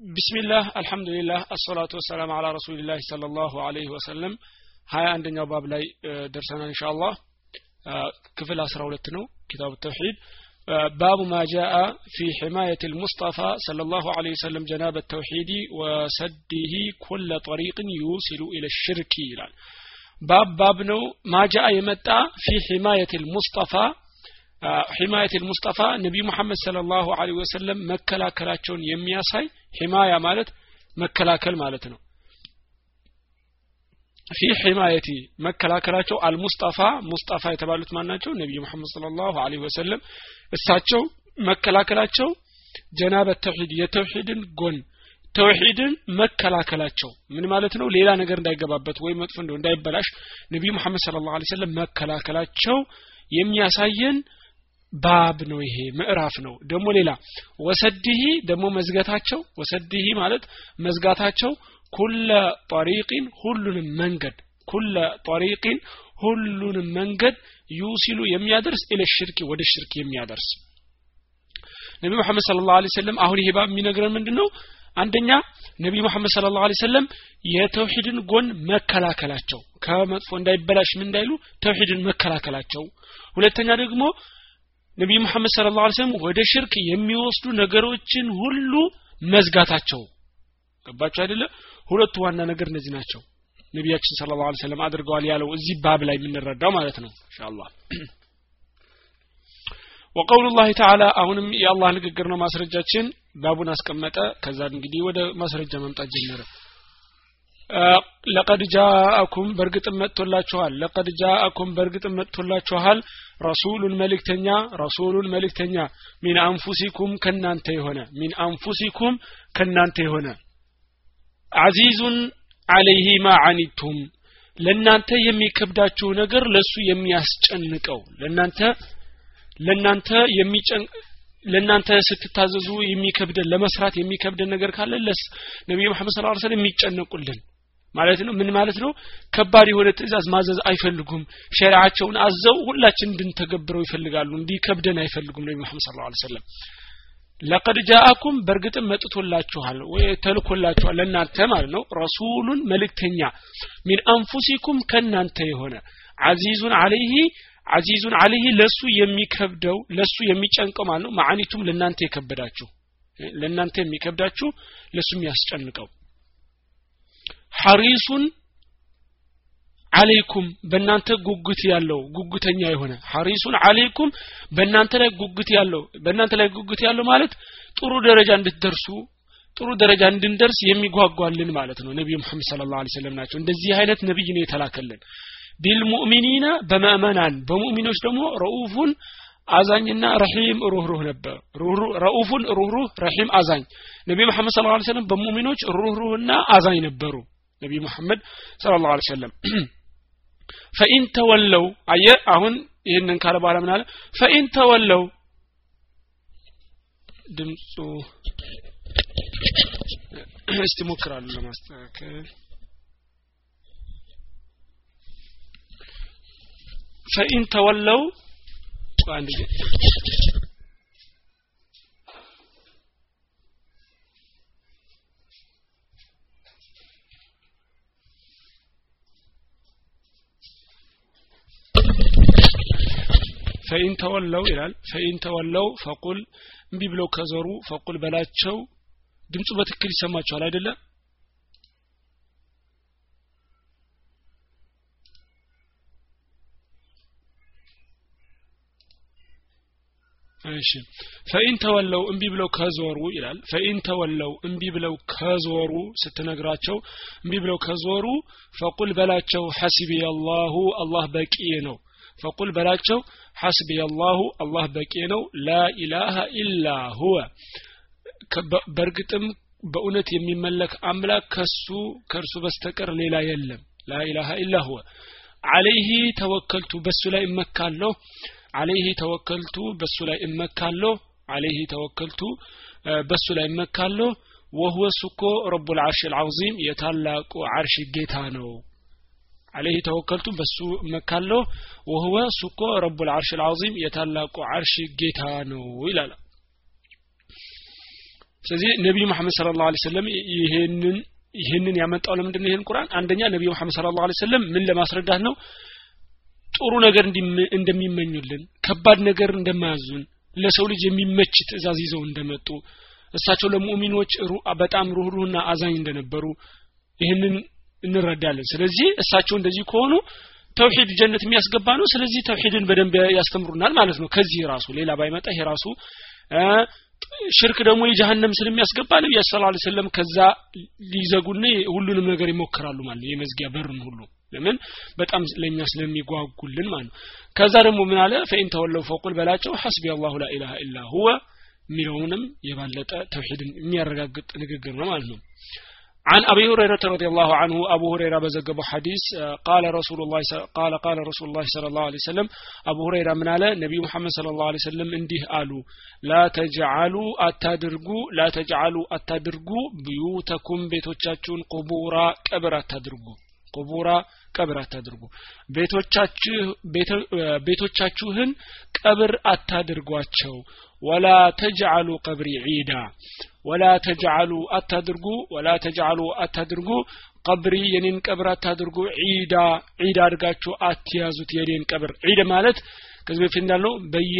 ቢስሚላህ አልሐምዱሊላህ አሰላቱ ወሰላም አላ ረሱሊላህ ሰለላሁ ዐለይሂ ወሰለም ሀያ አንደኛው ባብ ላይ ደርሰናል ኢንሻአላህ ክፍል አስራ ሁለት ነው ኪታቡ ተውሂድ باب ما جاء في حماية المصطفى صلى الله عليه وسلم جناب التوحيد وسده كل طريق يوصل إلى الشرك ይላል ባብ ባብ ነው ማጃ የመጣ ፊ ሒማየት ልሙስጠፋ ሒማየት ልሙስጠፋ ነቢዩ ሙሐመድ ስለ ላሁ ወሰለም መከላከላቸውን የሚያሳይ ሒማያ ማለት መከላከል ማለት ነው። ፊ ሒማየቲ መከላከላቸው አልሙስጠፋ ሙስጠፋ የተባሉት ማን ናቸው? ነቢዩ ሙሐመድ ስለ ላሁ ወሰለም። እሳቸው መከላከላቸው ጀናበት ተውሂድ የተውሂድን ጎን ተውሂድን መከላከላቸው ምን ማለት ነው? ሌላ ነገር እንዳይገባበት ወይ መጥፎ እንደው እንዳይበላሽ ነቢዩ መሐመድ ስለ ላሁ ሰለም መከላከላቸው የሚያሳየን ባብ ነው ይሄ ምዕራፍ ነው። ደግሞ ሌላ ወሰድሂ ደግሞ መዝጋታቸው ወሰድሂ ማለት መዝጋታቸው ኩለ ጠሪቂን ሁሉንም መንገድ ኩለ ጠሪቂን ሁሉንም መንገድ ዩሲሉ የሚያደርስ ኢለ ሽርክ ወደ ሽርክ የሚያደርስ። ነቢ መሐመድ ስለ ላሁ ሰለም አሁን ይሄ ባብ የሚነግረን ምንድን ነው አንደኛ ነቢ መሐመድ ስለ ላሁ ሰለም የተውሂድን ጎን መከላከላቸው ከመጥፎ እንዳይበላሽ ምን እንዳይሉ ተውሂድን መከላከላቸው። ሁለተኛ ደግሞ ነቢይ መሐመድ ስለ ላሁ ሰለም ወደ ሽርክ የሚወስዱ ነገሮችን ሁሉ መዝጋታቸው። ገባቸው አይደለ? ሁለቱ ዋና ነገር እነዚህ ናቸው። ነቢያችን ስለ ላሁ ሰለም አድርገዋል ያለው እዚህ ባብ ላይ የምንረዳው ማለት ነው። ኢንሻአላህ። ወቀውሉ ላህ ተዓላ አሁንም የአላህ ንግግር ነው ማስረጃችን። ባቡን አስቀመጠ። ከዛ እንግዲህ ወደ ማስረጃ መምጣት ጀመረ ለቀድ ጃአኩም በእርግጥም መጥቶላችኋል። ለቀድ ጃአኩም በእርግጥም መጥቶላችኋል። ረሱሉን መልእክተኛ ረሱሉን መልእክተኛ ሚን አንፉሲኩም ከናንተ የሆነ ሚን አንፉሲኩም ከናንተ የሆነ። አዚዙን አለይህ ማ አኒቱም ለእናንተ የሚከብዳችሁ ነገር ለሱ የሚያስጨንቀው ለእናንተ ለእናንተ የሚጨንቅ ለእናንተ ስትታዘዙ የሚከብደን ለመስራት የሚከብደን ነገር ካለ ነቢዩ መሐመድ ስለ ሰለም የሚጨነቁልን ማለት ነው? ምን ማለት ነው? ከባድ የሆነ ትእዛዝ ማዘዝ አይፈልጉም። ሸሪዓቸውን አዘው ሁላችን እንድንተገብረው ይፈልጋሉ። እንዲከብደን አይፈልጉም ነቢ መሐመድ ስለ ላ ሰለም ለቀድ ጃአኩም በእርግጥም መጥቶላችኋል ወይ ተልኮላችኋል ለእናንተ ማለት ነው። ረሱሉን መልእክተኛ ሚን አንፉሲኩም ከእናንተ የሆነ አዚዙን አለይህ አዚዙን አለይህ ለሱ የሚከብደው ለሱ የሚጨንቀው ማለት ነው። ማዓኒቱም ለእናንተ የከበዳችሁ ለእናንተ የሚከብዳችሁ ለሱ የሚያስጨንቀው ሐሪሱን አለይኩም በእናንተ ጉጉት ያለው ጉጉተኛ የሆነ ሐሪሱን አለይኩም በእናንተ ላይ ጉጉት ያለው በእናንተ ላይ ጉጉት ያለው ማለት ጥሩ ደረጃ እንድትደርሱ ጥሩ ደረጃ እንድንደርስ የሚጓጓልን ማለት ነው። ነቢዩ መሐመድ ስለ ላሁ ሰለም ናቸው። እንደዚህ አይነት ነቢይ ነው የተላከልን። ቢልሙእሚኒና በምእመናን በሙእሚኖች ደግሞ ረኡፉን አዛኝና ረሒም ሩህሩህ ነበር። ረኡፉን ሩህሩህ ረሒም አዛኝ። ነቢ መሐመድ ስለ ላ ሰለም በሙእሚኖች ሩህሩህና አዛኝ ነበሩ ነቢ መሐመድ ስለ ላሁ ሰለም ፈኢን ተወለው አየ አሁን ይህንን ካለ በኋላ ምን አለ ፈኢን ተወለው ድምፁ እስቲ ሞክራሉ ለማስተካከል ፈኢን ተወለው አንድ ፈኢን ተወለው ይላል። ፈኢን ተወለው ፈቁል እምቢ ብለው ከዘሩ ፈቁል በላቸው። ድምፁ በትክክል ይሰማቸዋል አይደለ? እሺ። ፈኢን ተወለው እምቢ ብለው ከዞሩ ይላል። ፈኢን ተወለው እምቢ ብለው ከዞሩ ስትነግራቸው እምቢ ብለው ከዞሩ ፈቁል በላቸው። ሐስቢ አላሁ አላህ በቂ ነው ፈቁል በላቸው ሐስቢ አላሁ አላህ በቂ ነው ላኢላሃ ኢላ ሁወ በእርግጥም በእውነት የሚመለክ አምላክ ከሱ ከእርሱ በስተቀር ሌላ የለም ላኢላሃ ኢላ ሁወ አለይህ ተወከልቱ በሱ ላይ እመካለሁ አለይህ ተወከልቱ በሱ ላይ እመካለሁ አለይህ ተወከልቱ በሱ ላይ እመካለሁ ወሁወ እሱኮ ረቡ ልዓርሽ ልዓዚም የታላቁ ዓርሽ ጌታ ነው አለይህ ተወከልቱ በሱ እመካለሁ። ወሁወ እሱኮ ረቡ ልዓርሽ ልዓዚም የታላቁ ዓርሽ ጌታ ነው ይላል። ስለዚህ ነቢዩ መሐመድ ስለ ላሁ ሰለም ይሄንን ይህንን ያመጣው ለምንድን ነው? ይህን ቁርአን አንደኛ ነቢዩ መሐመድ ስለ ላሁ ሰለም ምን ለማስረዳት ነው? ጥሩ ነገር እንደሚመኙልን ከባድ ነገር እንደማያዙን ለሰው ልጅ የሚመች ትእዛዝ ይዘው እንደመጡ እሳቸው ለሙእሚኖች በጣም ሩህሩህና አዛኝ እንደነበሩ ይህንን እንረዳለን። ስለዚህ እሳቸው እንደዚህ ከሆኑ ተውሂድ ጀነት የሚያስገባ ነው። ስለዚህ ተውሂድን በደንብ ያስተምሩናል ማለት ነው። ከዚህ ራሱ ሌላ ባይመጣ ይሄ ራሱ ሽርክ ደግሞ የጀሃነም ስለሚያስገባ ነብዩ ሰለላሁ ዐለይሂ ወሰለም ከዛ ሊዘጉና ሁሉንም ነገር ይሞክራሉ ማለት ነው። የመዝጊያ በርን ሁሉ ለምን? በጣም ለኛ ስለሚጓጉልን ማለት ነው። ከዛ ደግሞ ምን አለ? ፈኢን ተወለው ፈቁል በላቸው ሐስቢ አላሁ ላ ኢላሃ ኢላ ሁወ የሚለውንም የባለጠ ተውሂድን የሚያረጋግጥ ንግግር ነው ማለት ነው عن أبي هريرة رضي الله عنه أبو هريرة بزقب حديث قال رسول الله قال قال رسول الله صلى الله عليه وسلم أبو هريرة من على نبي محمد صلى الله عليه وسلم انده قالوا لا تجعلوا أتدرقوا لا تجعلوا أتدرقوا بيوتكم بيتوچاچون قبورا قبر أتدرقوا ቁቡራ ቀብር አታድርጉ ቤቶቻችሁን ቀብር አታድርጓቸው ወላ ተጅዓሉ ቀብሪ ዒዳ ወላ ተጅዓሉ አታድርጉ ወላ ተጅዓሉ አታድርጉ ቀብሪ የኔን ቀብር አታድርጉ ዒዳ ዒዳ አድርጋችሁ አትያዙት የኔን ቀብር ዒድ ማለት ከዚህ በፊት እንዳልነው በየ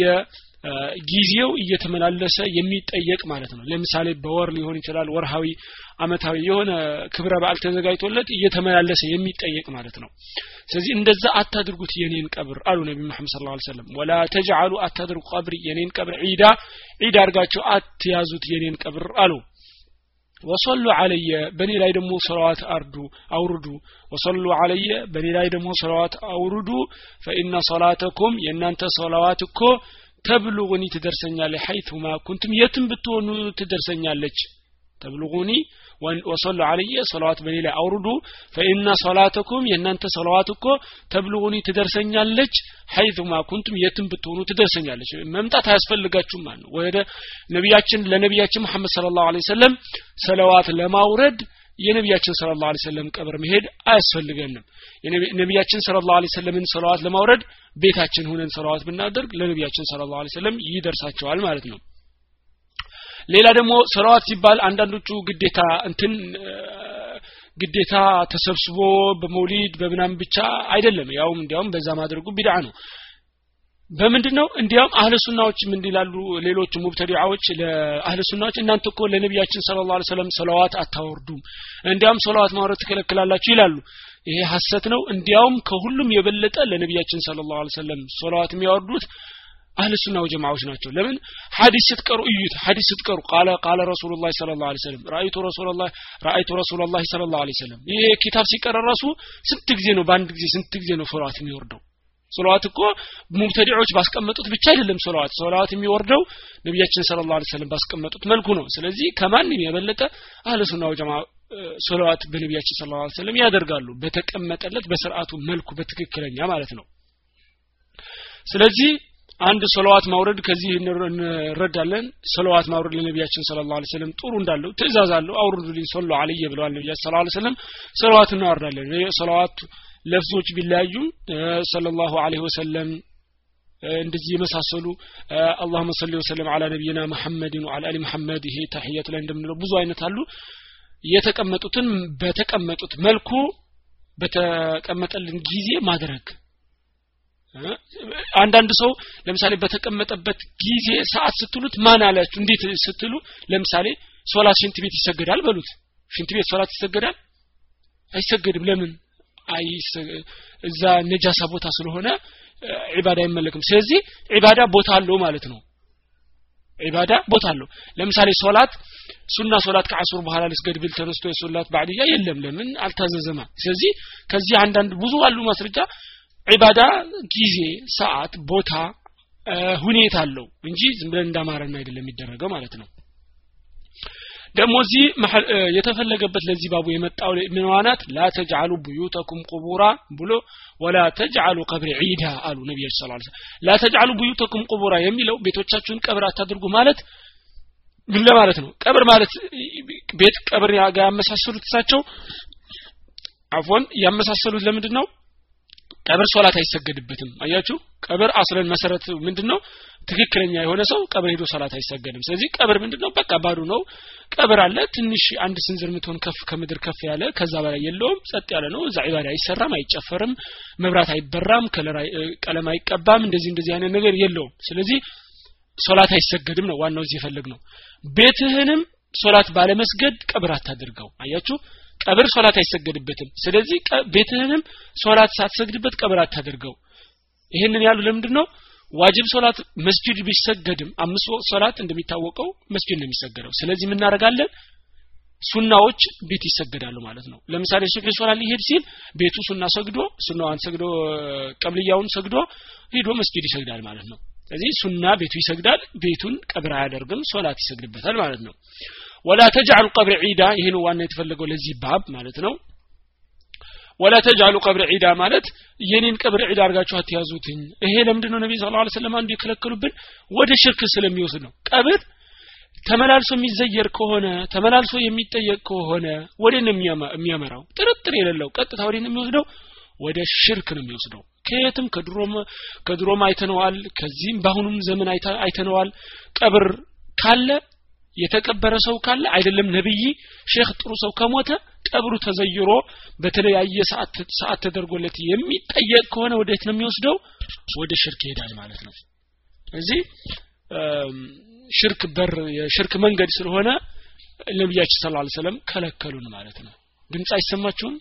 ጊዜው እየተመላለሰ የሚጠየቅ ማለት ነው። ለምሳሌ በወር ሊሆን ይችላል ወርሃዊ አመታዊ የሆነ ክብረ በዓል ተዘጋጅቶለት እየተመላለሰ የሚጠየቅ ማለት ነው። ስለዚህ እንደዛ አታድርጉት የኔን ቀብር አሉ ነቢ መሐመድ ስለ ላ ሰለም ወላ ተጅዓሉ አታድርጉ ቀብሪ የኔን ቀብር ዒዳ ዒዳ አድርጋችሁ አትያዙት የኔን ቀብር አሉ። ወሰሉ አለየ በእኔ ላይ ደግሞ ሰለዋት አርዱ አውርዱ። ወሰሉ አለየ በእኔ ላይ ደግሞ ሰለዋት አውርዱ። ፈኢነ ሰላተኩም የእናንተ ሰለዋት እኮ ተብሉጉኒ ትደርሰኛለች ሐይቱማ ኩንቱም የትም ብትሆኑ ትደርሰኛለች ተብሉጉኒ ወሰሉ አለየ ሰለዋት በኔ ላይ አውርዱ። ፈኢና ሰላተኩም የእናንተ ሰለዋት እኮ ተብሉጉኒ ትደርሰኛለች ሐይቱማ ኩንቱም የትም ብትሆኑ ትደርሰኛለች። መምጣት አያስፈልጋችሁም ማለት ነው። ወደ ነቢያችን ለነቢያችን መሐመድ ስለ ላሁ ሰለም ሰለዋት ለማውረድ የነቢያችን ስለ ላሁ ሰለም ቀብር መሄድ አያስፈልገንም። ነቢያችን ስለ ላሁ ሰለምን ሰለዋት ለማውረድ ቤታችን ሁነን ሰለዋት ብናደርግ ለነቢያችን ስለ ላሁ ሰለም ይደርሳቸዋል ማለት ነው። ሌላ ደግሞ ሰለዋት ሲባል አንዳንዶቹ ግዴታ እንትን ግዴታ ተሰብስቦ በመውሊድ በምናምን ብቻ አይደለም። ያውም እንዲያውም በዛ ማድረጉ ቢድዓ ነው በምንድን ነው እንዲያውም አህለ ሱናዎች ምን ይላሉ ሌሎች ሙብተዲዓዎች ለአህለ ሱናዎች እናንተ እኮ ለነቢያችን ስለ ላ ሰለም ሰለዋት አታወርዱም እንዲያውም ሰለዋት ማውረድ ትከለክላላችሁ ይላሉ። ይሄ ሀሰት ነው። እንዲያውም ከሁሉም የበለጠ ለነቢያችን ስለ ላ ሰለም ሰለዋት የሚያወርዱት አህል ሱና ወጀማዎች ናቸው። ለምን? ሐዲስ ስትቀሩ እዩት። ሐዲስ ስትቀሩ ቃለ ቃለ ረሱሉላህ ሰለላሁ ዐለይሂ ወሰለም ራአይቱ ረሱላህ ራአይቱ ረሱላህ ሰለላሁ ዐለይሂ ወሰለም። ይሄ ኪታብ ሲቀረ ራሱ ስንት ጊዜ ነው? በአንድ ጊዜ ስንት ጊዜ ነው ሶላት የሚወርደው ሶላዋት እኮ ሙብተዲዖች ባስቀመጡት ብቻ አይደለም ሶላዋት። ሶላዋት የሚወርደው ነቢያችን ሰለላሁ ዐለይሂ ወሰለም ባስቀመጡት መልኩ ነው። ስለዚህ ከማንም የበለጠ አህለ ሱና ወጀማ ሶላዋት በነቢያችን ሰለላሁ ዐለይሂ ወሰለም ያደርጋሉ። በተቀመጠለት በስርዓቱ መልኩ በትክክለኛ ማለት ነው። ስለዚህ አንድ ሰለዋት ማውረድ ከዚህ እንረዳለን። ሰለዋት ማውረድ ለነቢያችን ስለ ላ ሰለም ጥሩ እንዳለው ትእዛዝ አለው። አውርዱልኝ ሰሉ አለየ ብለዋል ነቢያችን ስለ ላ ሰለም ሰለዋት እናወርዳለን። ሰለዋት ለፍዞች ቢለያዩም ሰለ ላሁ አለህ ወሰለም እንደዚህ የመሳሰሉ አላሁመ ሰሊ ወሰለም አላ ነቢይና መሐመድን ወአላ አሊ መሐመድ ይሄ ታህያት ላይ እንደምንለው ብዙ አይነት አሉ። የተቀመጡትን በተቀመጡት መልኩ በተቀመጠልን ጊዜ ማድረግ። አንዳንድ ሰው ለምሳሌ በተቀመጠበት ጊዜ ሰዓት ስትሉት ማን አላችሁ? እንዴት ስትሉ ለምሳሌ ሶላት ሽንት ቤት ይሰገዳል በሉት። ሽንት ቤት ሶላት ይሰገዳል? አይሰገድም። ለምን አይ እዛ ነጃሳ ቦታ ስለሆነ ዒባዳ አይመለክም። ስለዚህ ዒባዳ ቦታ አለው ማለት ነው። ዒባዳ ቦታ አለው። ለምሳሌ ሶላት ሱና ሶላት ከአሱር በኋላ ልስገድ ብል ተነስቶ የሶላት ባዕድያ የለም። ለምን? አልታዘዘማ። ስለዚህ ከዚህ አንዳንድ ብዙ አሉ ማስረጃ። ዒባዳ ጊዜ ሰዓት ቦታ ሁኔታ አለው እንጂ ዝም ብለን እንዳማረና አይደለም የሚደረገው ማለት ነው ደግሞ እዚህ የተፈለገበት ለዚህ ባቡ የመጣው ምንዋናት ላ ተጅዓሉ ቡዩተኩም ቁቡራ ብሎ ወላ ተጅዓሉ ቀብሪ ዒዳ አሉ ነቢያች ስ ላ ተጅዓሉ ቡዩተኩም ቁቡራ የሚለው ቤቶቻችሁን ቀብር አታድርጉ ማለት ምን ለማለት ነው? ቀብር ማለት ቤት ቀብር ያመሳሰሉት እሳቸው አፎን ያመሳሰሉት ለምንድን ነው ቀብር ሶላት አይሰገድበትም። አያችሁ? ቀብር አስለን መሰረት ምንድነው? ትክክለኛ የሆነ ሰው ቀብር ሄዶ ሶላት አይሰገድም። ስለዚህ ቀብር ምንድነው? በቃ ባዶ ነው። ቀብር አለ ትንሽ አንድ ስንዝር ምትሆን ከፍ ከምድር ከፍ ያለ ከዛ በላይ የለውም ጸጥ ያለ ነው። እዛ ዒባዳ አይሰራም አይጨፈርም መብራት አይበራም ቀለም አይቀባም እንደዚህ እንደዚህ አይነት ነገር የለውም። ስለዚህ ሶላት አይሰገድም ነው ዋናው እዚህ የፈለግ ነው ቤትህንም ሶላት ባለመስገድ ቀብር አታድርገው። አያችሁ ቀብር ሶላት አይሰገድበትም። ስለዚህ ቤትህንም ሶላት ሳትሰግድበት ቀብር አታድርገው። ይህንን ያሉ ለምንድን ነው ዋጅብ ሶላት መስጂድ ቢሰገድም አምስት ወቅት ሶላት እንደሚታወቀው መስጂድ ነው የሚሰገደው። ስለዚህ የምናደርጋለን ሱናዎች ቤት ይሰገዳሉ ማለት ነው። ለምሳሌ ሱቅ ሶላት ሊሄድ ሲል ቤቱ ሱና ሰግዶ ሱናዋን ሰግዶ ቀብልያውን ሰግዶ ሂዶ መስጂድ ይሰግዳል ማለት ነው። ስለዚህ ሱና ቤቱ ይሰግዳል ቤቱን ቀብር አያደርግም ሶላት ይሰግድበታል ማለት ነው ወላ ተጅዐሉ ቀብር ዒዳ ይህን ዋና የተፈለገው ለዚህ ባብ ማለት ነው። ወላ ተጅዐሉ ቀብር ዒዳ ማለት የኔን ቀብር ዒዳ አድርጋችሁ አትያዙትኝ። ይሄ ለምንድን ነው ነቢይ ስለ ሰለም አንዱ የከለከሉብን? ወደ ሽርክ ስለሚወስድ ነው። ቀብር ተመላልሶ የሚዘየር ከሆነ ተመላልሶ የሚጠየቅ ከሆነ ወደ ነው የሚያመራው? ጥርጥር የሌለው ቀጥታ ወደ ነው የሚወስደው? ወደ ሽርክ ነው የሚወስደው። ከየትም ከድሮም ከድሮም አይተነዋል ከዚህም በአሁኑም ዘመን አይተነዋል። ቀብር ካለ የተቀበረ ሰው ካለ አይደለም ነብይ ሼክ ጥሩ ሰው ከሞተ ቀብሩ ተዘይሮ በተለያየ ሰዓት ተደርጎለት የሚጠየቅ ከሆነ ወዴት ነው የሚወስደው? ወደ ሽርክ ይሄዳል ማለት ነው። እዚህ ሽርክ በር የሽርክ መንገድ ስለሆነ ነቢያችን ስለ ሰለም ከለከሉን ማለት ነው። ድምፅ አይሰማችሁም?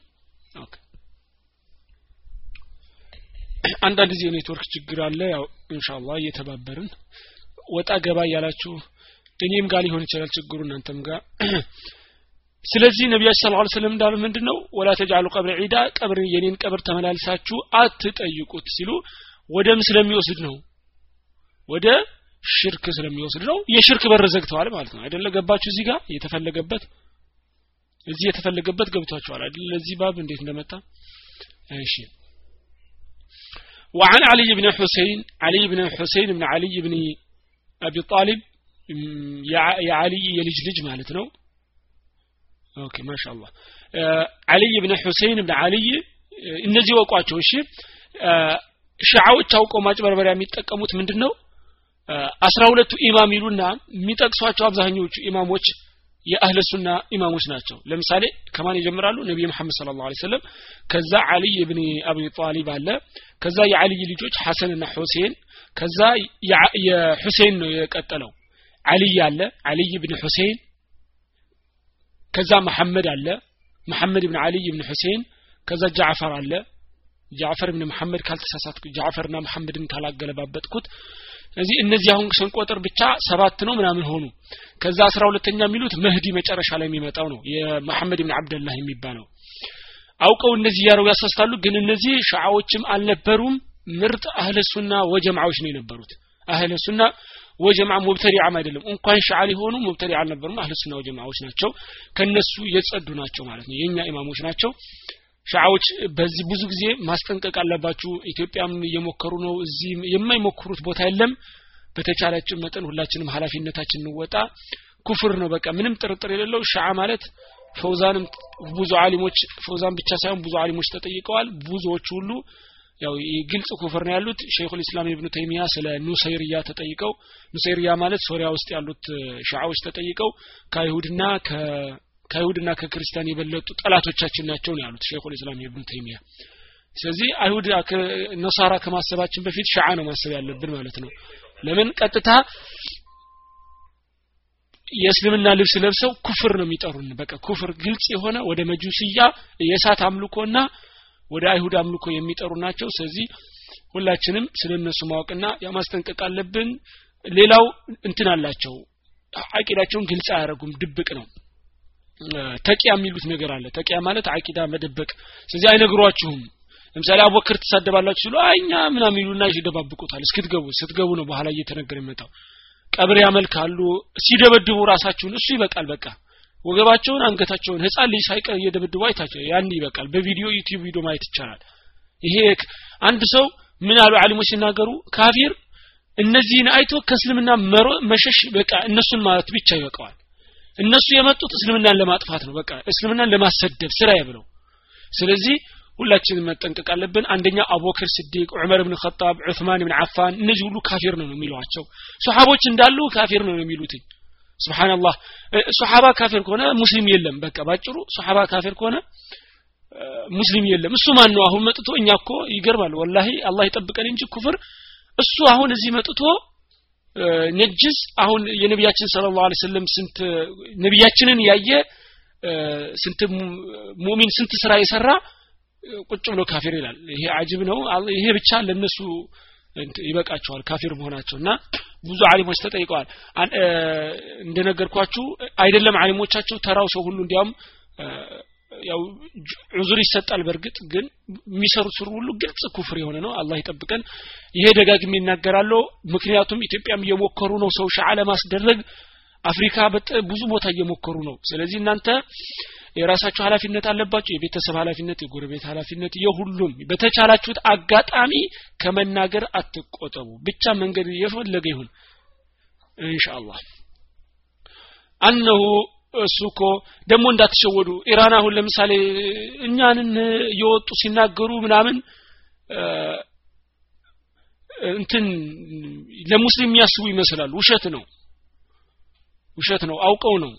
አንዳንድ ጊዜ ኔትወርክ ችግር አለ። ያው እየተባበርን ወጣ ገባ እያላችሁ እኔም ጋር ሊሆን ይችላል ችግሩ እናንተም ጋር ስለዚህ ነቢያችን ስለ ላ ስለም እንዳሉ ምንድን ነው ወላ ተጃሉ ቀብር ዒዳ ቀብር የኔን ቀብር ተመላልሳችሁ አትጠይቁት ሲሉ ወደም ስለሚወስድ ነው ወደ ሽርክ ስለሚወስድ ነው የሽርክ በር ዘግተዋል ማለት ነው አይደለ ገባችሁ እዚህ ጋር የተፈለገበት እዚህ የተፈለገበት ገብቷቸዋል አይደለ ለዚህ ባብ እንዴት እንደመጣ እሺ وعن علي بن حسين علي بن حسين بن علي بن أبي طالب የዓልይ የልጅ ልጅ ማለት ነው። OK ما شاء الله። አልይ ብን ሁሴን ብን አልይ እነዚህን እወቋቸው። እሺ ሺዓዎች አውቀው ማጭበርበሪያ የሚጠቀሙት ምንድን ነው አስራ ሁለቱ ኢማም ይሉና የሚጠቅሷቸው አብዛኞቹ ኢማሞች የአህለ ሱና ኢማሞች ናቸው። ለምሳሌ ከማን ይጀምራሉ? ነቢይ መሐመድ ስለ ላሁ ሰለም ከዛ አልይ ብን አቢ ጣሊብ አለ። ከዛ የአልይ ልጆች ሐሰንና ሁሴን ከዛ የሁሴን ነው የቀጠለው አልይ አለ አልይ ብን ሁሴን ከዛ መሐመድ አለ መሐመድ ብን አልይ ብን ሁሴን ከዛ ጃዕፈር አለ። ጃዕፈር ብን መሐመድ ካልተሳሳትኩ ጃዕፈርና መሐመድን ካላገለባበጥኩት እዚህ እነዚህ አሁን ስንቆጥር ብቻ ሰባት ነው ምናምን ሆኑ። ከዛ አስራ ሁለተኛ የሚሉት መህዲ መጨረሻ ላይ የሚመጣው ነው የመሐመድ ብን አብደላህ የሚባለው። አውቀው እነዚህ እያረው ያሳስታሉ ግን እነዚህ ሸዓዎችም አልነበሩም። ምርጥ አህለ ሱና ወጀማዎች ነው የነበሩት። አህለ ሱና ወጀማ ሙብተዲዓም አይደለም። እንኳን ሸዓ ሊሆኑ ሙብተዲዓ አልነበሩም። አህለ ሱና ወጀማዎች ናቸው። ከነሱ የጸዱ ናቸው ማለት ነው። የኛ ኢማሞች ናቸው። ሻዓዎች በዚህ ብዙ ጊዜ ማስጠንቀቅ አለባችሁ። ኢትዮጵያም እየሞከሩ ነው። እዚህ የማይሞክሩት ቦታ የለም። በተቻላችን መጠን ሁላችንም ሀላፊነታችን እንወጣ። ኩፍር ነው በቃ። ምንም ጥርጥር የሌለው ሻዓ ማለት ፈውዛንም ብዙ አሊሞች ፈውዛን ብቻ ሳይሆን ብዙ አሊሞች ተጠይቀዋል። ብዙዎቹ ሁሉ ያው ግልጽ ኩፍር ነው ያሉት። ሸይኹል ኢስላም ኢብኑ ተይሚያ ስለ ኑሰይርያ ተጠይቀው ኑሰይርያ ማለት ሶሪያ ውስጥ ያሉት ሻዓዎች ተጠይቀው ከአይሁድና ከአይሁድና ከክርስቲያን የበለጡ ጠላቶቻችን ናቸው ነው ያሉት ሸይኹል ኢስላም ኢብኑ ተይሚያ። ስለዚህ አይሁድ ነሳራ ከማሰባችን በፊት ሻዓ ነው ማሰብ ያለብን ማለት ነው። ለምን? ቀጥታ የእስልምና ልብስ ለብሰው ኩፍር ነው የሚጠሩን። በቃ ኩፍር ግልጽ የሆነ ወደ መጁስያ የእሳት አምልኮና ወደ አይሁድ አምልኮ የሚጠሩ ናቸው። ስለዚህ ሁላችንም ስለ እነሱ ማወቅና ያማስጠንቀቅ አለብን። ሌላው እንትን አላቸው። አቂዳቸውን ግልጽ አያደርጉም። ድብቅ ነው። ተቂያ የሚሉት ነገር አለ። ተቂያ ማለት አቂዳ መደበቅ። ስለዚህ አይነግሯችሁም። ለምሳሌ አቡበክር ትሳደባላችሁ ሲሉ አይኛ ምናምን ይሉና ይደባብቁታል። እስክትገቡ ስትገቡ ነው በኋላ እየተነገረ ይመጣው ቀብር ያመልካሉ። ሲደበድቡ ራሳችሁን እሱ ይበቃል በቃ ወገባቸውን አንገታቸውን ህፃን ልጅ ሳይቀር እየደበድቡ አይታቸው ያን ይበቃል በቪዲዮ ዩቲዩብ ቪዲዮ ማየት ይቻላል። ይሄ አንድ ሰው ምን አሉ አሊሞች ሲናገሩ? ካፊር እነዚህን አይቶ ከእስልምና መሸሽ በቃ እነሱን ማለት ብቻ ይበቃዋል። እነሱ የመጡት እስልምናን ለማጥፋት ነው። በቃ እስልምናን ለማሰደብ ስራዬ ብለው ስለዚህ ሁላችንም መጠንቀቅ አለብን። አንደኛ አቡበክር ስዲቅ ዑመር ብን ኸጣብ ዑስማን ብን አፋን እነዚህ ሁሉ ካፊር ነው የሚሏቸው። ሶሓቦች እንዳሉ ካፊር ነው የሚሉትኝ سبحان الله ሶሓባ ካፊር ከሆነ ሙስሊም የለም በቃ ባጭሩ ሶሓባ ካፊር ከሆነ ሙስሊም የለም እሱ ማን ነው አሁን መጥቶ እኛ እኮ ይገርማል والله አላህ ይጠብቀን እንጂ ኩፍር እሱ አሁን እዚህ መጥቶ ነጅስ አሁን የነቢያችን ስለ ላሁ ሰለም ስንት ነቢያችንን ያየ ስንት ሙሚን ስንት ስራ የሰራ ቁጭ ብሎ ካፊር ይላል ይሄ አጅብ ነው ይሄ ብቻ ለነሱ ይበቃቸዋል ካፊር መሆናቸው እና ብዙ አሊሞች ተጠይቀዋል። እንደነገርኳችሁ አይደለም አሊሞቻቸው ተራው ሰው ሁሉ እንዲያውም ያው ዑዙር ይሰጣል። በእርግጥ ግን የሚሰሩት ስሩ ሁሉ ግልጽ ኩፍር የሆነ ነው። አላህ ይጠብቀን። ይሄ ደጋግሜ ይናገራለሁ ምክንያቱም ኢትዮጵያም እየሞከሩ ነው ሰው ሻዓ ለማስደረግ አፍሪካ ብዙ ቦታ እየሞከሩ ነው። ስለዚህ እናንተ የራሳችሁ ኃላፊነት አለባችሁ። የቤተሰብ ኃላፊነት የጎረቤት ኃላፊነት የሁሉም በተቻላችሁት አጋጣሚ ከመናገር አትቆጠቡ። ብቻ መንገድ የፈለገ ይሁን። ኢንሻአላህ። አነሁ እሱ እኮ ደግሞ እንዳትሸወዱ። ኢራን አሁን ለምሳሌ እኛንን እየወጡ ሲናገሩ ምናምን እንትን ለሙስሊም የሚያስቡ ይመስላሉ። ውሸት ነው ውሸት ነው አውቀው ነው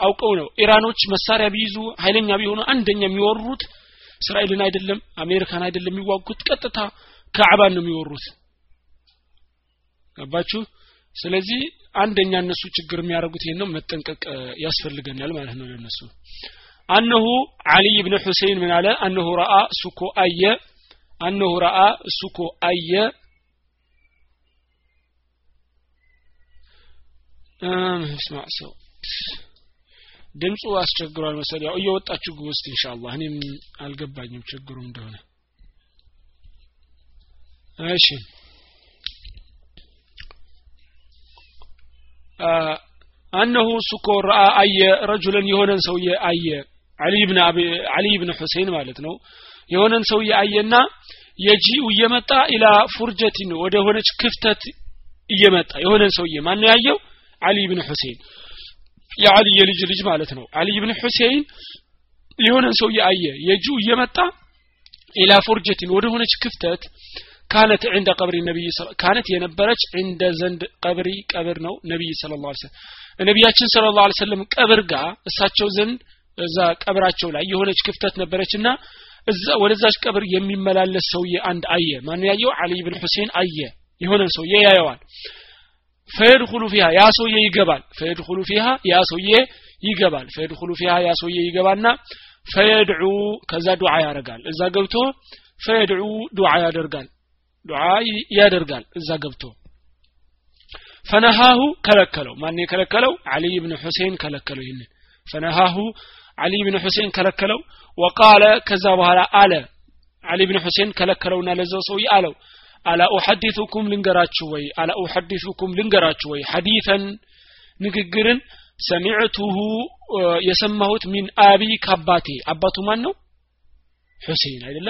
አውቀው ነው። ኢራኖች መሳሪያ ቢይዙ ኃይለኛ ቢሆኑ አንደኛ የሚወሩት እስራኤልን አይደለም አሜሪካን አይደለም የሚዋጉት ቀጥታ ካዕባን ነው የሚወሩት። ገባችሁ? ስለዚህ አንደኛ እነሱ ችግር የሚያደርጉት ይሄን ነው። መጠንቀቅ ያስፈልገናል ማለት ነው ለነሱ አነሁ አሊ ብን ሁሴን ምን አለ? አነሁ ረአ ሱኮ አየ አነሁ ረአ ሱኮ አየ ስማ ሰው። ድምፁ አስቸግሯል መሰል ያው እየወጣችሁ ግውስት ኢንሻአላህ። እኔም አልገባኝም ችግሩ እንደሆነ። እሺ። أنه እሱ እኮ رأى አየ رجلا የሆነን ሰውዬ አየ። አሊ ብን አሊ ማለት ነው። የሆነን ሰውዬ አየና يجيء እየመጣ إلى فرجة ወደ ሆነች ክፍተት እየመጣ የሆነን ሰውዬ ማን ያየው አሊ ብን ሁሴን። የአሊ የልጅ ልጅ ማለት ነው። አሊ ብን ሁሴን የሆነን ሰው አየ። يجيء እየመጣ إلى فرجة ወደ ሆነች ክፍተት كانت عند قبر النبي ካነት የነበረች እንደ ዘንድ ቀብሪ ቀብር ነው ነቢይ ስለ ላ ስለም ነቢያችን ስለ ላ ስለም ቀብር ጋር እሳቸው ዘንድ እዛ ቀብራቸው ላይ የሆነች ክፍተት ነበረችና እዛ ወደዛች ቀብር የሚመላለስ ሰውዬ አንድ አየ። ማን ያየው? አሊ ብን ሁሴን አየ። የሆነን ሰውዬ ያየዋል። ፈየድኹሉ ፊሃ ያ ሰውዬ ይገባል። ፈየድኹሉ ፊሃ ያ ሰውዬ ይገባል። ፈየድኹሉ ፊሃ ያ ሰውዬ ይገባና ፈየድዑ ከዛ ዱዓ ያደርጋል። እዛ ገብቶ ፈየድዑ ዱዓ ያደርጋል። ዱዓ ያደርጋል እዛ ገብቶ። ፈነሃሁ ከለከለው። ማን የከለከለው? አሊ ብን ሁሴን ከለከለው ይህንን። ፈነሃሁ አሊ ብን ሁሴን ከለከለው። ወቃለ ከዛ በኋላ አለ። አሊ ብን ሁሴን ከለከለውና ለዛው ሰውዬ አለው አላ ኡሐዲቱኩም ልንገራችሁ ወይ? አላ ኡሐዲቱኩም ልንገራችሁ ወይ? ሐዲተን ንግግርን ሰሚዕቱሁ የሰማሁት ሚን አቢ ከአባቴ። አባቱ ማን ነው ሁሴን አይደለ?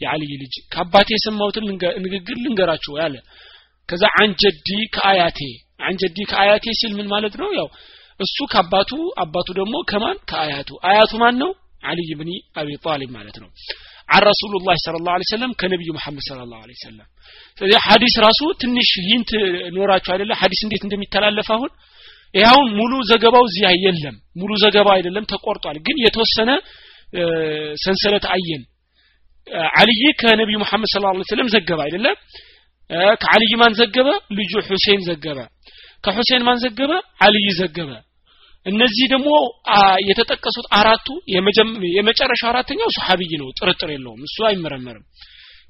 የአልይ ልጅ። ከአባቴ የሰማሁትን ንግግር ልንገራችሁ አለ። ከዛ عن جدي ከአያቴ። عن جدي ከአያቴ ሲል ምን ማለት ነው? ያው እሱ ከአባቱ አባቱ ደግሞ ከማን? ከአያቱ። አያቱ ማን ነው አልይ ብኒ አቢ ጣሊብ ማለት ነው። عن رسول الله صلى الله عليه وسلم ከነቢዩ መሐመድ صلى الله عليه وسلم ስለዚህ ሀዲስ ራሱ ትንሽ hint ኖራቸው አይደለ? ሀዲስ እንዴት እንደሚተላለፍ አሁን? ይህ ሙሉ ዘገባው እዚህ የለም። ሙሉ ዘገባው አይደለም ተቆርጧል። ግን የተወሰነ ሰንሰለት አየን። አልይ ከነቢዩ መሐመድ ስለ ላ ስለም ዘገበ አይደለም ከአልይ ማን ዘገበ? ልጁ ሁሴን ዘገበ። ከሁሴን ማን ዘገበ? አልይ ዘገበ። እነዚህ ደግሞ የተጠቀሱት አራቱ የመጨረሻው አራተኛው ሰሐቢይ ነው። ጥርጥር የለውም። እሱ አይመረመርም።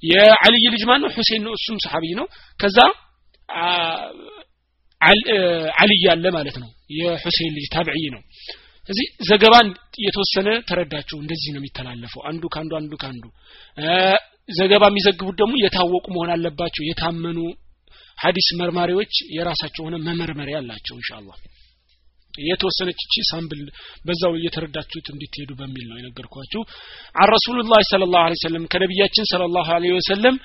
የአልይ ልጅ ማን ነው ሁሴን ነው። እሱም ሰሐቢይ ነው። ከዛ አልይ አለ ማለት ነው። የሁሴን ልጅ ታብዒ ነው። እዚህ ዘገባን የተወሰነ ተረዳችሁ። እንደዚህ ነው የሚተላለፈው። አንዱ ካንዱ አንዱ ካንዱ ዘገባ የሚዘግቡት ደግሞ የታወቁ መሆን አለባቸው። የታመኑ ሀዲስ መርማሪዎች የራሳቸው ሆነ መመርመሪያ አላቸው إن شاء الله የተወሰነች እቺ sample በዛው እየተረዳችሁት እንድትሄዱ በሚል ነው የነገርኳችሁ። عن رسول الله صلى الله عليه وسلم ከነቢያችን صلى الله عليه وسلم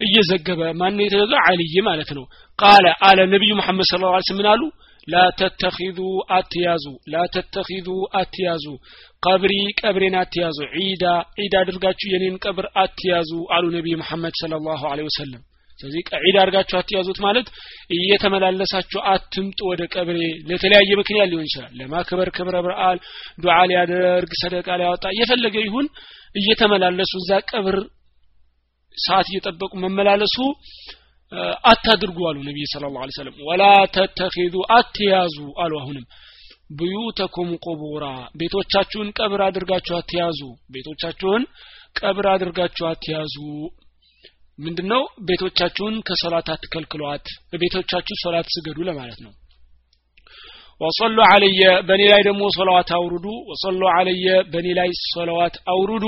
እየዘገበ ማን የተዘገበ አልይ ማለት ነው። قال አለ ነብዩ መሐመድ صلى الله عليه وسلم አሉ? ላ ተተኪዙ አትያዙ ላ ተተኪዙ አትያዙ ቀብሪ ቀብሬን አትያዙ ዒዳ ዒድ አድርጋችሁ የኔን ቀብር አትያዙ አሉ ነቢይ መሐመድ ስለ ላሁ ወሰለም ስለዚህ ዒድ አድርጋችሁ አትያዙት ማለት እየተመላለሳችሁ አትምጡ ወደ ቀብሬ ለተለያየ ምክንያት ሊሆን ይችላል። ለማክበር ክብረ በዓል ዱዓ ሊያደርግ ሰደቃ ሊያወጣ እየፈለገ ይሁን እየተመላለሱ እዛ ቀብር ሰዓት እየጠበቁ መመላለሱ አታድርጉ አሉ ነቢይ ስለ ላ ሰለም ወላ ተተኪዙ አትያዙ አሉ አሁንም። ብዩተኩም ቁቡራ ቤቶቻችሁን ቀብር አድርጋችሁ አትያዙ። ቤቶቻችሁን ቀብር አድርጋችሁ አትያዙ ምንድነው? ቤቶቻችሁን ከሶላት አትከልክሏት ቤቶቻችሁ ሶላት ስገዱ ለማለት ነው። ወሰሉ አለየ በእኔ ላይ ደግሞ ሶላዋት አውርዱ። ወሰሉ አለየ በእኔ ላይ ሶላዋት አውርዱ።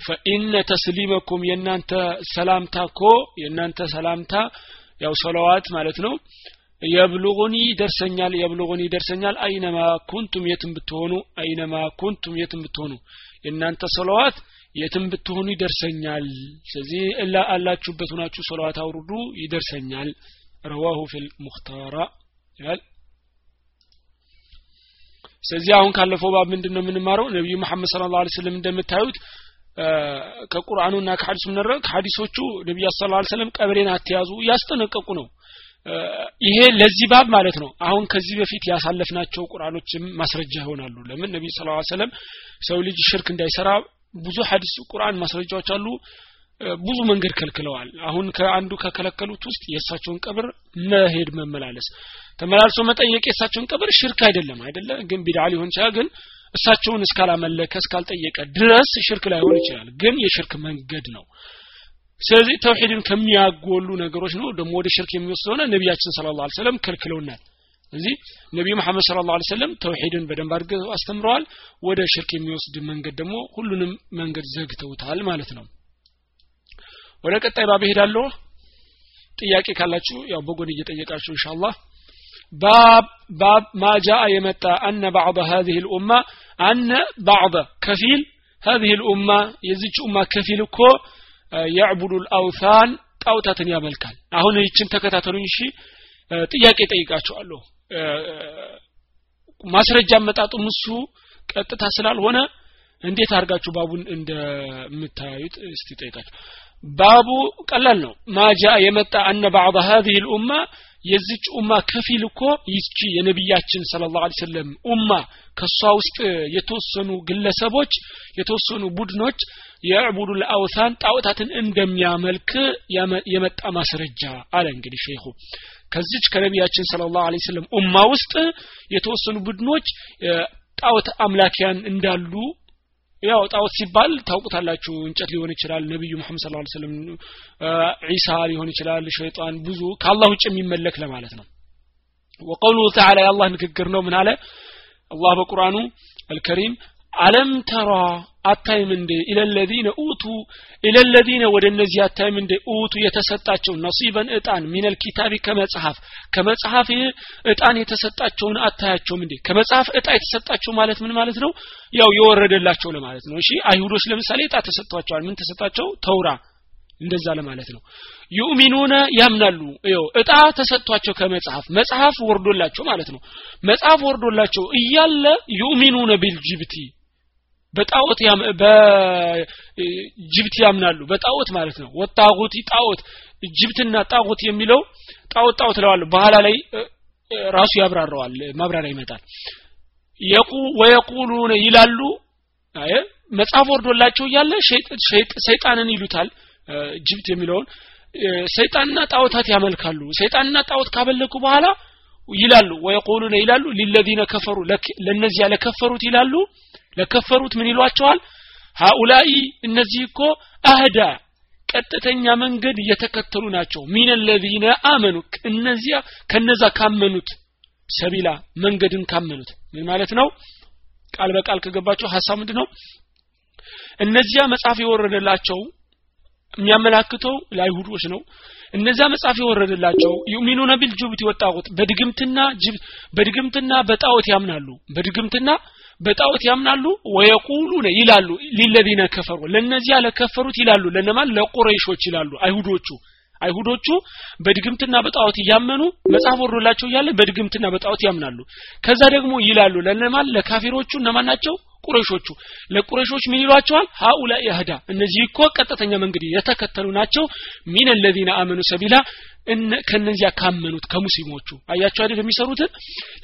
ፈኢነ ተስሊመኩም የእናንተ ሰላምታ ኮ የእናንተ ሰላምታ ያው ሶላዋት ማለት ነው። የብሉغኒ ይደርሰኛል የብሉغኒ ይደርሰኛል አይነማ ኩንቱም የትም ብትሆኑ አይነማ ኩንቱም የትም ብትሆኑ የእናንተ ሶላዋት የትም ብትሆኑ ይደርሰኛል። ስለዚህ እላ አላችሁበት ሆናችሁ ሶላዋት አውርዱ ይደርሰኛል። ረዋሁ ፊል ሙክታራ ይላል። ስለዚህ አሁን ካለፈው ባብ ምንድን ነው የምንማረው? ነቢዩ መሐመድ ስለ ላ ስለም እንደምታዩት ከቁርአኑና ከሐዲሱ ምንረግ ከሐዲሶቹ ነቢዩ ስ ላ ስለም ቀብሬን አትያዙ እያስጠነቀቁ ነው። ይሄ ለዚህ ባብ ማለት ነው። አሁን ከዚህ በፊት ያሳለፍናቸው ቁርአኖችም ማስረጃ ይሆናሉ። ለምን? ነቢዩ ስ ሰለም ሰው ልጅ ሽርክ እንዳይሰራ ብዙ ሐዲስ ቁርአን ማስረጃዎች አሉ። ብዙ መንገድ ከልክለዋል። አሁን ከአንዱ ከከለከሉት ውስጥ የእሳቸውን ቀብር መሄድ መመላለስ። ተመላልሶ መጠየቅ የእሳቸውን ቀብር ሽርክ አይደለም። አይደለ? ግን ቢድዓ ሊሆን ይችላል። ግን እሳቸውን እስካላመለከ እስካልጠየቀ ድረስ ሽርክ ላይሆን ይችላል። ግን የሽርክ መንገድ ነው። ስለዚህ ተውሂድን ከሚያጎሉ ነገሮች ነው። ደግሞ ወደ ሽርክ የሚወስድ ሆነ ነቢያችን ስለ ላ ሰለም ከልክለውናል እዚህ ነቢዩ መሐመድ ስለ ላ ሰለም ተውሒድን በደንብ አድርገው አስተምረዋል። ወደ ሽርክ የሚወስድ መንገድ ደግሞ ሁሉንም መንገድ ዘግተውታል ማለት ነው። ወደ ቀጣይ ባብ ሄዳለሁ ጥያቄ ካላችሁ ያው በጎን እየጠየቃችሁ እንሻላ باب باب ما جاء يمتى أن بعض هذه الأمة أن ከፊል كفيل هذه الأمة يزج أمة كفيل كو يعبد ጣውታትን ያመልካል። አሁን ይችን ተከታተሉኝ። እሺ ጥያቄ ጠይቃችኋለሁ ማስረጃ መጣጡም እሱ ቀጥታ ስላልሆነ እንዴት አድርጋችሁ ባቡን እንደምታዩት እስቲ ጠይቃችሁ ባቡ ቀላል ነው። ማጃ የመጣ አነ ባዕض هذه الኡማ የዚች ኡማ ከፊል እኮ ይቺ የነቢያችን ስለ ላሁ ሰለም ኡማ ከእሷ ውስጥ የተወሰኑ ግለሰቦች የተወሰኑ ቡድኖች የዕቡዱ ለአውሳን ጣዖታትን እንደሚያመልክ የመጣ ማስረጃ አለ። እንግዲህ ሼኹ ከዚች ከነቢያችን ስለ ላሁ ሰለም ኡማ ውስጥ የተወሰኑ ቡድኖች ጣዖት አምላኪያን እንዳሉ ያው ጣዖት ሲባል ታውቁታላችሁ እንጨት ሊሆን ይችላል ነብዩ መሐመድ ዐለይሂ ወሰለም ዒሳ ሊሆን ይችላል ሸይጣን ብዙ ከአላህ ውጭ የሚመለክ ለማለት ነው። ወቀውሉ ተዓላ የአላህ ንግግር ነው። ምን አለ? አላህ በቁርአኑ አልከሪም አለም ተራ አታይም እንዴ? ኢለለዚነ ኡቱ ኢለለዚነ ወደ እነዚህ አታይም እንዴ? ኡቱ የተሰጣቸው ነሲበን እጣን ሚነል ኪታቢ ከመጽሐፍ። ከመጽሐፍ እጣን የተሰጣቸውን አታያቸውም እንዴ? ከመጽሐፍ እጣ የተሰጣቸው ማለት ምን ማለት ነው? ያው የወረደላቸው ለማለት ነው። እሺ አይሁዶች ለምሳሌ እጣ ተሰጥቷቸዋል። ምን ተሰጣቸው? ተውራ። እንደዛ ለማለት ነው። ዩእሚኑነ ያምናሉ። ይው እጣ ተሰጥቷቸው ከመጽሐፍ። መጽሐፍ ወርዶላቸው ማለት ነው። መጽሐፍ ወርዶላቸው እያለ ዩእሚኑነ ቢልጅብቲ በጣዖት በጅብት ያምናሉ። በጣዖት ማለት ነው። ወጣሁት ጣዖት ጅብትና ጣዖት የሚለው ጣዖት ጣዖት ለዋለሁ በኋላ ላይ ራሱ ያብራራዋል። ማብራሪያ ይመጣል። የቁ ወየቁሉነ ይላሉ። መጽሐፍ ወርዶላቸው እያለ ሰይጣንን ይሉታል። ጅብት የሚለውን ሰይጣንና ጣዖታት ያመልካሉ። ሰይጣንና ጣዖት ካመለኩ በኋላ ይላሉ። ወየቁሉነ ይላሉ። ሊለዚነ ከፈሩ ለነዚያ ለከፈሩት ይላሉ ለከፈሩት ምን ይሏቸዋል? ሃኡላይ እነዚህ እኮ አህዳ ቀጥተኛ መንገድ እየተከተሉ ናቸው። ሚን ለዚነ አመኑ እነዚያ ከነዛ ካመኑት ሰቢላ መንገድን ካመኑት። ምን ማለት ነው? ቃል በቃል ከገባቸው ሀሳብ ምንድን ነው? እነዚያ መጽሐፍ የወረደላቸው የሚያመላክተው ለአይሁዶች ነው። እነዛ መጽሐፍ የወረደላቸው ዩሚኑነ ቢልጁብት ወጣቁት በድግምትና በድግምትና በጣዖት ያምናሉ። በድግምትና በጣዖት ያምናሉ? ወየቁሉነ ይላሉ ሊለዚነ ከፈሩ። ለነዚያ ለከፈሩት ይላሉ ለነማን? ለቁረይሾች ይላሉ። አይሁዶቹ አይሁዶቹ በድግምትና በጣዖት እያመኑ መጽሐፍ ወርዶላቸው እያለ በድግምትና በጣዖት ያምናሉ። ከዛ ደግሞ ይላሉ ለነማን? ለካፊሮቹ እነማን ናቸው ቁረሾቹ ለቁረሾች ምን ይሏቸዋል? ሀኡላ ያህዳ እነዚህ እኮ ቀጥተኛ መንገድ የተከተሉ ናቸው። ሚን ለዚነ አመኑ ሰቢላ ከነዚያ ካመኑት ከሙስሊሞቹ። አያቸው አይደል የሚሰሩትን?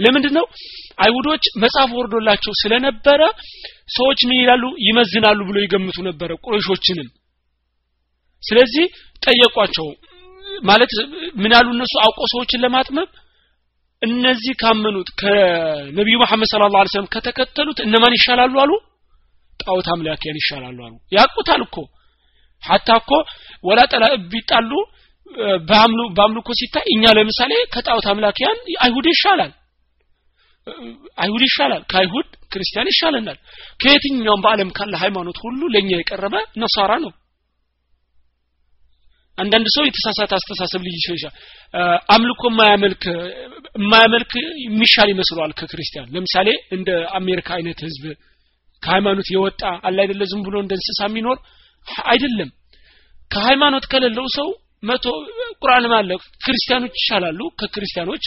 ለምንድን ነው አይሁዶች መጽሐፍ ወርዶላቸው ስለነበረ ሰዎች ምን ይላሉ? ይመዝናሉ ብሎ ይገምቱ ነበረ ቁረሾችንም። ስለዚህ ጠየቋቸው። ማለት ምን አሉ እነሱ? አውቆ ሰዎችን ለማጥመም እነዚህ ካመኑት ከነቢዩ መሐመድ ስለ ላ ሰለም ከተከተሉት እነማን ይሻላሉ አሉ? ጣዖት አምላኪያን ይሻላሉ አሉ። ያቁታል እኮ። ሀታ እኮ ወላ ጠላ ቢጣሉ በአምልኮ ሲታይ እኛ ለምሳሌ ከጣዖት አምላኪያን አይሁድ ይሻላል። አይሁድ ይሻላል ከአይሁድ ክርስቲያን ይሻለናል። ከየትኛውም በአለም ካለ ሃይማኖት ሁሉ ለእኛ የቀረበ ነሳራ ነው አንዳንድ ሰው የተሳሳተ አስተሳሰብ ልጅ ይችላል። አምልኮ የማያመልክ የማያመልክ የሚሻል ይመስለዋል ከክርስቲያን። ለምሳሌ እንደ አሜሪካ አይነት ህዝብ ከሃይማኖት የወጣ አለ አይደለ? ዝም ብሎ እንደ እንስሳ የሚኖር አይደለም። ከሃይማኖት ከሌለው ሰው መቶ ቁርአን ማለ ክርስቲያኖች ይሻላሉ? ከክርስቲያኖች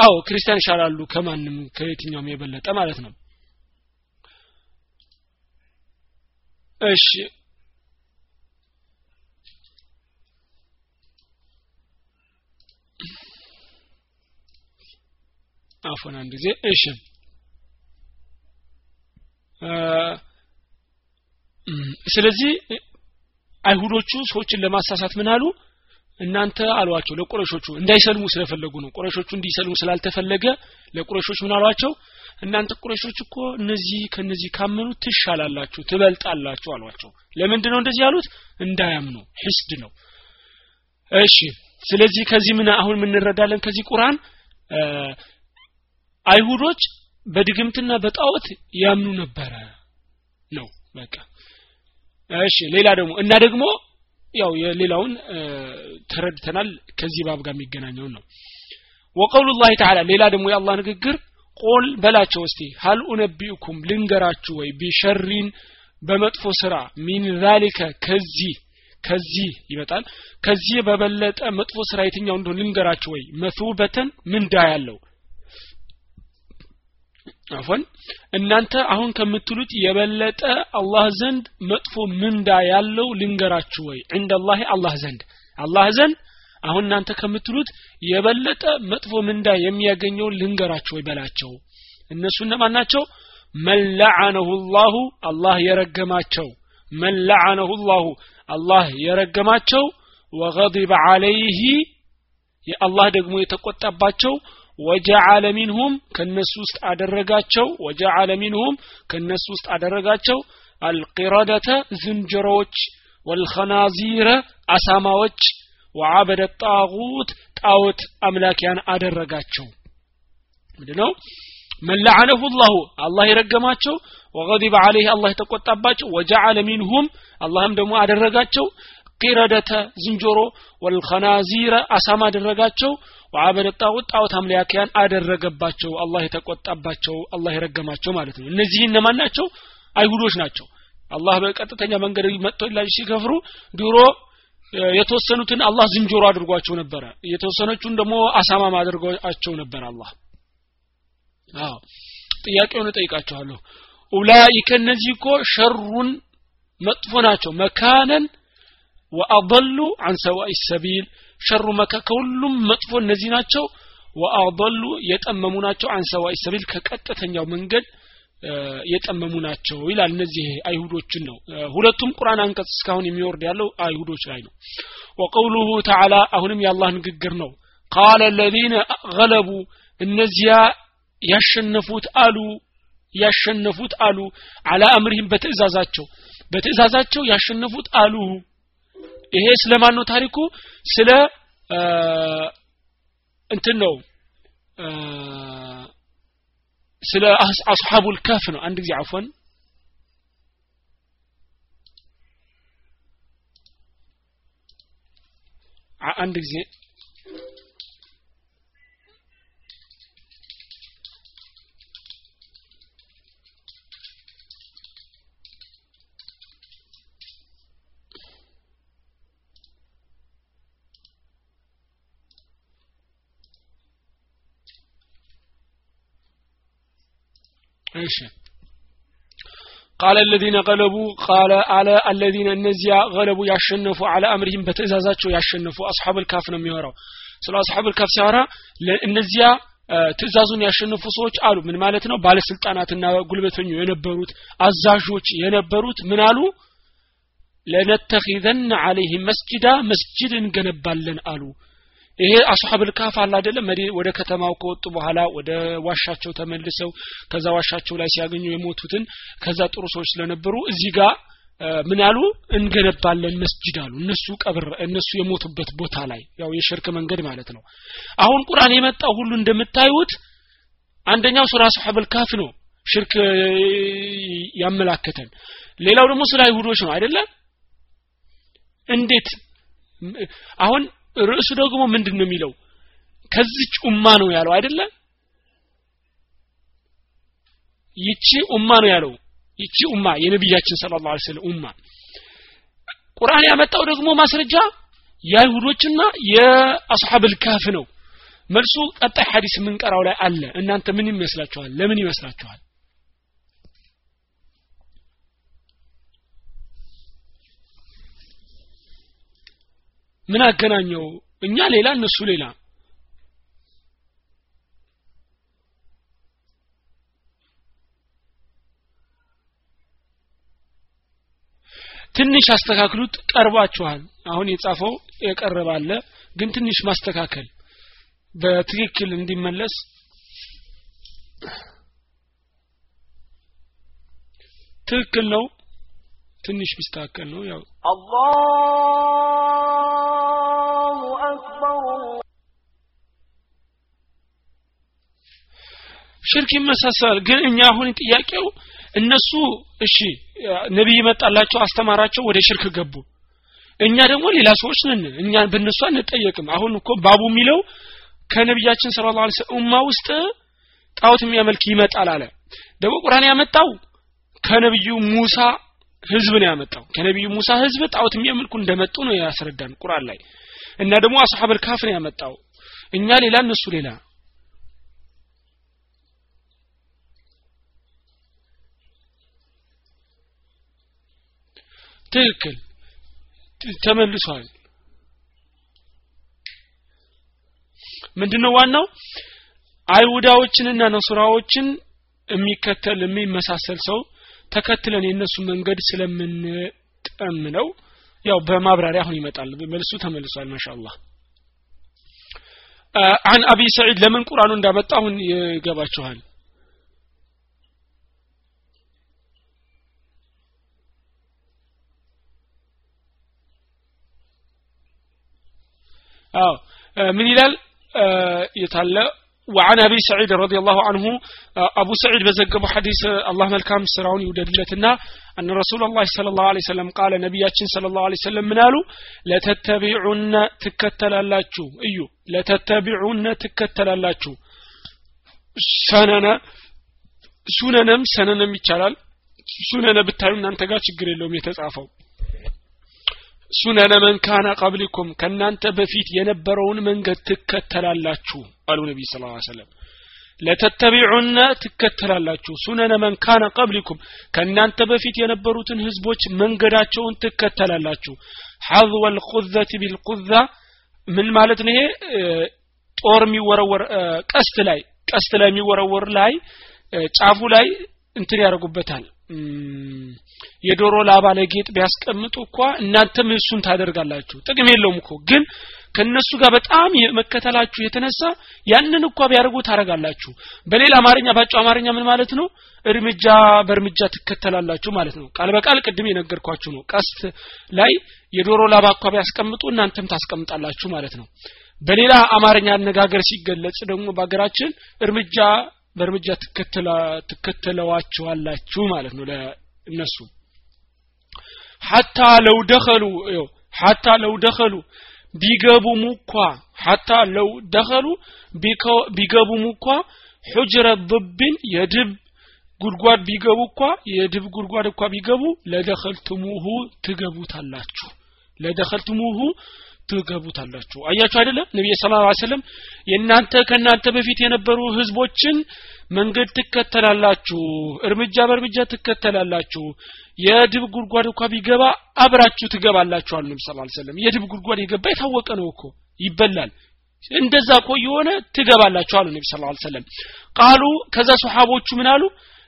አዎ ክርስቲያን ይሻላሉ ከማንም ከየትኛውም የበለጠ ማለት ነው። እሺ አፎን አንድ ጊዜ እሺ። ስለዚህ አይሁዶቹ ሰዎችን ለማሳሳት ምን አሉ? እናንተ አሏቸው ለቁረሾቹ እንዳይሰልሙ ስለፈለጉ ነው። ቁረሾቹ እንዲሰልሙ ስላልተፈለገ ለቁረሾች ምን አሏቸው? እናንተ ቁረሾች እኮ እነዚህ ከነዚህ ካመኑ ትሻላላችሁ ትበልጣላችሁ አሏቸው። ለምንድን ነው እንደዚህ ያሉት? እንዳያምኑ ሂስድ ነው። እሺ ስለዚህ ከዚህ ምን አሁን ምንረዳለን ከዚህ ቁርአን አይሁዶች በድግምትና በጣዖት ያምኑ ነበረ ነው። በቃ እሺ ሌላ ደግሞ እና ደግሞ ያው የሌላውን ተረድተናል ከዚህ ባብ ጋር የሚገናኘውን ነው። ወቀውሉ ላህ ተዓላ ሌላ ደግሞ የአላህ ንግግር ቁል በላቸው እስቲ ሀል ኡነቢኡኩም ልንገራችሁ ወይ ቢሸሪን በመጥፎ ስራ ሚን ዛሊከ ከዚህ ከዚህ ይመጣል። ከዚህ በበለጠ መጥፎ ስራ የትኛው እንደሆነ ልንገራችሁ ወይ? መሱበተን ምንዳ ያለው አፎን እናንተ አሁን ከምትሉት የበለጠ አላህ ዘንድ መጥፎ ምንዳ ያለው ልንገራችሁ ወይ? ዐንደላህ አላህ ዘንድ። አላህ ዘንድ አሁን እናንተ ከምትሉት የበለጠ መጥፎ ምንዳ የሚያገኘው ልንገራችሁ ወይ በላቸው። እነሱ እነማን ናቸው? መን ለዓነሁ ላሁ አላህ የረገማቸው። መን ለዓነሁ ላሁ አላህ የረገማቸው። ወገضበ ዐለይህ የአላህ ደግሞ የተቆጣባቸው ወጀዓለ ሚንሁም ከነሱ ውስጥ አደረጋቸው። ወጀዓለ ሚንሁም ከነሱ ውስጥ አደረጋቸው። አልቂረደተ ዝንጀሮዎች ወልኸናዚረ አሳማዎች ወዓበደ ጣጉት ጣዖት አምላኪያን አደረጋቸው። ምንድነው? መላዓነሁ ላሁ አላህ የረገማቸው። ወገዲበ አለይህ አላህ የተቆጣባቸው። ወጀዓለ ሚንሁም አላህም ደግሞ አደረጋቸው። ቂረደተ ዝንጀሮ ወልኸናዚረ አሳማ አደረጋቸው ወአበደ ጣዖት ጣዖት አምላኪያን አደረገባቸው። አላህ የተቆጣባቸው አላህ የረገማቸው ማለት ነው። እነዚህ እነማን ናቸው? አይሁዶች ናቸው። አላህ በቀጥተኛ መንገድ መጥቶላቸው ሲከፍሩ ድሮ የተወሰኑትን አላህ ዝንጀሮ አድርጓቸው ነበረ። የተወሰነቹን ደግሞ አሳማም አድርጓቸው ነበር አላህ። አዎ ጥያቄውን እጠይቃቸዋለሁ ኡላኢከ እነዚህ እኮ ሸሩን መጥፎ ናቸው። መካነን ወአضሉ አን ሰዋኢ ሰቢል ሸሩ መካ ከሁሉም መጥፎ እነዚህ ናቸው። ወአضሉ የጠመሙ ናቸው። አን ሰዋኢ ሰቢል ከቀጥተኛው መንገድ የጠመሙ ናቸው ይላል እነዚህ አይሁዶችን ነው። ሁለቱም ቁርአን አንቀጽ እስካሁን የሚወርድ ያለው አይሁዶች ላይ ነው። ወቀውሉሁ ተዓላ አሁንም የአላህ ንግግር ነው። ቃለ ለዚነ ገለቡ እነዚያ ያሸነፉት አሉ ያሸነፉት አሉ አላ አምርህም በትእዛዛቸው በትእዛዛቸው ያሸነፉት አሉ ይሄ ስለማን ነው ታሪኩ? ስለ እንትን ነው። ስለ አስሐቡል ከፍ ነው። አንድ ጊዜ አፎን አንድ ጊዜ እሺ ቃለ አለዚነ ቀለቡ ቃለ አለ አለዚነ እነዚያ ገለቡ ያሸነፉ አለ አምሪህም በትእዛዛቸው ያሸነፉ አስሓብል ካፍ ነው የሚወራው ስለ አስሓብል ካፍ ሲያወራ እነዚያ ትእዛዙን ያሸነፉ ሰዎች አሉ ምን ማለት ነው ባለስልጣናትና ጉልበተኞ የነበሩት አዛዦች የነበሩት ምን አሉ ለነተኺዘን አለይህም መስጅዳ መስጅድ እንገነባለን አሉ ይሄ አስሐብል ካፍ አለ አይደለም? ወደ ከተማው ከወጡ በኋላ ወደ ዋሻቸው ተመልሰው ከዛ ዋሻቸው ላይ ሲያገኙ የሞቱትን ከዛ ጥሩ ሰዎች ስለነበሩ እዚህ ጋር ምን ያሉ እንገነባለን መስጅድ አሉ። እነሱ ቀብር እነሱ የሞቱበት ቦታ ላይ ያው የሽርክ መንገድ ማለት ነው። አሁን ቁርአን የመጣው ሁሉ እንደምታዩት አንደኛው ሱራ አስሐብል ካፍ ነው ሽርክ ያመላከተን። ሌላው ደግሞ ስለ አይሁዶች ነው አይደለም እንዴት? አሁን ርዕሱ ደግሞ ምንድን ነው የሚለው? ከዚች ኡማ ነው ያለው አይደለ? ይቺ ኡማ ነው ያለው። ይቺ ኡማ የነቢያችን ስለ ላ ስለም ኡማ። ቁርአን ያመጣው ደግሞ ማስረጃ የአይሁዶችና የአስሐብል ካፍ ነው። መልሱ ቀጣይ ሐዲስ የምንቀራው ላይ አለ። እናንተ ምን ይመስላችኋል? ለምን ይመስላችኋል ምን አገናኘው? እኛ ሌላ እነሱ ሌላ። ትንሽ አስተካክሉት ቀርባችኋል አሁን የጻፈው የቀረባለ ግን ትንሽ ማስተካከል በትክክል እንዲመለስ። ትክክል ነው ትንሽ ቢስተካከል ነው ያው። አላሁ አክበር። ሽርክ ይመሳሰላል ግን እኛ አሁን ጥያቄው እነሱ እሺ ነቢይ መጣላቸው አስተማራቸው ወደ ሽርክ ገቡ። እኛ ደግሞ ሌላ ሰዎች ነን እኛ በእነሱ አንጠየቅም። አሁን እኮ ባቡ የሚለው ከነቢያችን ስለ ላ ኡማ ውስጥ ጣዖት የሚያመልክ ይመጣል አለ። ደግሞ ቁርአን ያመጣው ከነቢዩ ሙሳ ህዝብ ነው ያመጣው። ከነቢዩ ሙሳ ህዝብ ጣዖት የሚያመልኩ እንደመጡ ነው ያስረዳን ቁርአን ላይ። እና ደግሞ አስሐበል ካፍ ነው ያመጣው። እኛ ሌላ እነሱ ሌላ። ትክክል። ተመልሷል። ምንድነው ዋናው? አይሁዳዎችንና ነሱራዎችን የሚከተል የሚመሳሰል ሰው ተከትለን የእነሱ መንገድ ስለምንጠምነው ያው በማብራሪያ አሁን ይመጣል። መልሱ ተመልሷል ማሻአላህ። አን አቢ ሰዒድ ለምን ቁርአኑ እንዳመጣ አሁን ይገባችኋል። አዎ ምን ይላል? የታለ وعن أبي سعيد رضي الله عنه أبو سعيد بزقب حديث الله ملكام سراون يودلتنا أن رسول الله صلى الله عليه وسلم قال نبياتنا صلى الله عليه وسلم منالو لتتبعن تكتلالاتشو أيو لتتبعن تكتلالاتشو ሰነነ ሱነንም ሰነንም ይቻላል ሱነነ ብታዩ እናንተ ጋር ችግር የለውም የተጻፈው ሱነነ መን ካነ ቀብሊኩም ከእናንተ በፊት የነበረውን መንገድ ትከተላላችሁ አሉ ነቢ ስ ሰለም ለተተቢዑነ ትከተላላችሁ። ሱነነ መን ካነ ቀብሊኩም ከእናንተ በፊት የነበሩትን ህዝቦች መንገዳቸውን ትከተላላችሁ። ሐዝወ ልቁዘት ቢልቁዛ ምን ማለት ነው ይሄ? ጦር የሚወረወር ቀስት ላይ ቀስት ላይ የሚወረወር ላይ ጫፉ ላይ እንትን ያደርጉበታል የዶሮ ላባ ለጌጥ ቢያስቀምጡ እኳ እናንተም እሱን ታደርጋላችሁ። ጥቅም የለውም እኮ። ግን ከነሱ ጋር በጣም የመከተላችሁ የተነሳ ያንን እኳ ቢያደርጉ ታረጋላችሁ በሌላ አማርኛ ባጭው አማርኛ ምን ማለት ነው? እርምጃ በእርምጃ ትከተላላችሁ ማለት ነው። ቃል በቃል ቅድም የነገርኳችሁ ነው። ቀስት ላይ የዶሮ ላባ እኳ ቢያስቀምጡ እናንተም ታስቀምጣላችሁ ማለት ነው። በሌላ አማርኛ አነጋገር ሲገለጽ ደግሞ በሀገራችን እርምጃ በእርምጃ ትከተለዋቸዋላችሁ ማለት ነው ለእነሱ። ሐታ ለው ደኸሉ ሐታ ለው ደኸሉ ቢገቡም እኳ ሐታ ለው ደኸሉ ቢገቡም እኳ ሑጅረ ብብን የድብ ጉድጓድ ቢገቡ እኳ የድብ ጉድጓድ እኳ ቢገቡ ለደኸልትሙሁ ትገቡታላችሁ። ለደኸልትሙሁ ትገቡታላችሁ። አያችሁ አይደለም ነቢይ ስለ ላ ሰለም የእናንተ ከእናንተ በፊት የነበሩ ህዝቦችን መንገድ ትከተላላችሁ እርምጃ በእርምጃ ትከተላላችሁ። የድብ ጉድጓድ እንኳ ቢገባ አብራችሁ ትገባላችሁ አሉ ነቢ ስ ሰለም የድብ ጉድጓድ የገባ የታወቀ ነው እኮ ይበላል። እንደዛ እኮ የሆነ ትገባላችሁ አሉ ነቢ ስ ሰለም ቃሉ ከዛ ሰሓቦቹ ምን አሉ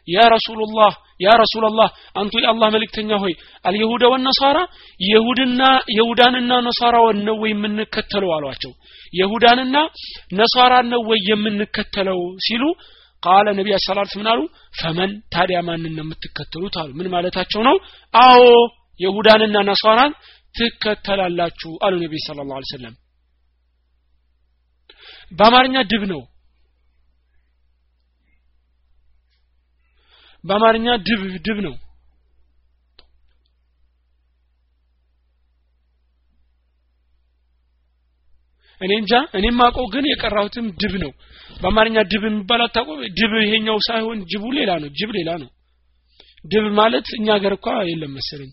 ያ ረሱሉላህ ያ ረሱላላህ አንቱ የአላህ መልእክተኛ ሆይ አልየሁደ ወነሳራ የሁድና የሁዳንና ነሳራውን ነው ወይ የምንከተለው? አሏቸው። የሁዳንና ነሳራን ነው ወይ የምንከተለው? ሲሉ ቃለ ነቢይ ሰላት ምን ፈመን ታዲያ ማንን ነው የምትከተሉት? አሉ። ምን ማለታቸው ነው? አዎ የሁዳንና ነሳራን ትከተላላችሁ አሉ ነቢይ ስለ ላ ሰለም በአማርኛ ድብ ነው በአማርኛ ድብ ድብ ነው። እኔ እንጃ እኔም ማውቀው ግን የቀራሁትም ድብ ነው። በአማርኛ ድብ የሚባል አታውቁ ድብ ይሄኛው ሳይሆን ጅቡ ሌላ ነው ጅብ ሌላ ነው። ድብ ማለት እኛ ሀገር እኳ የለም መሰለኝ።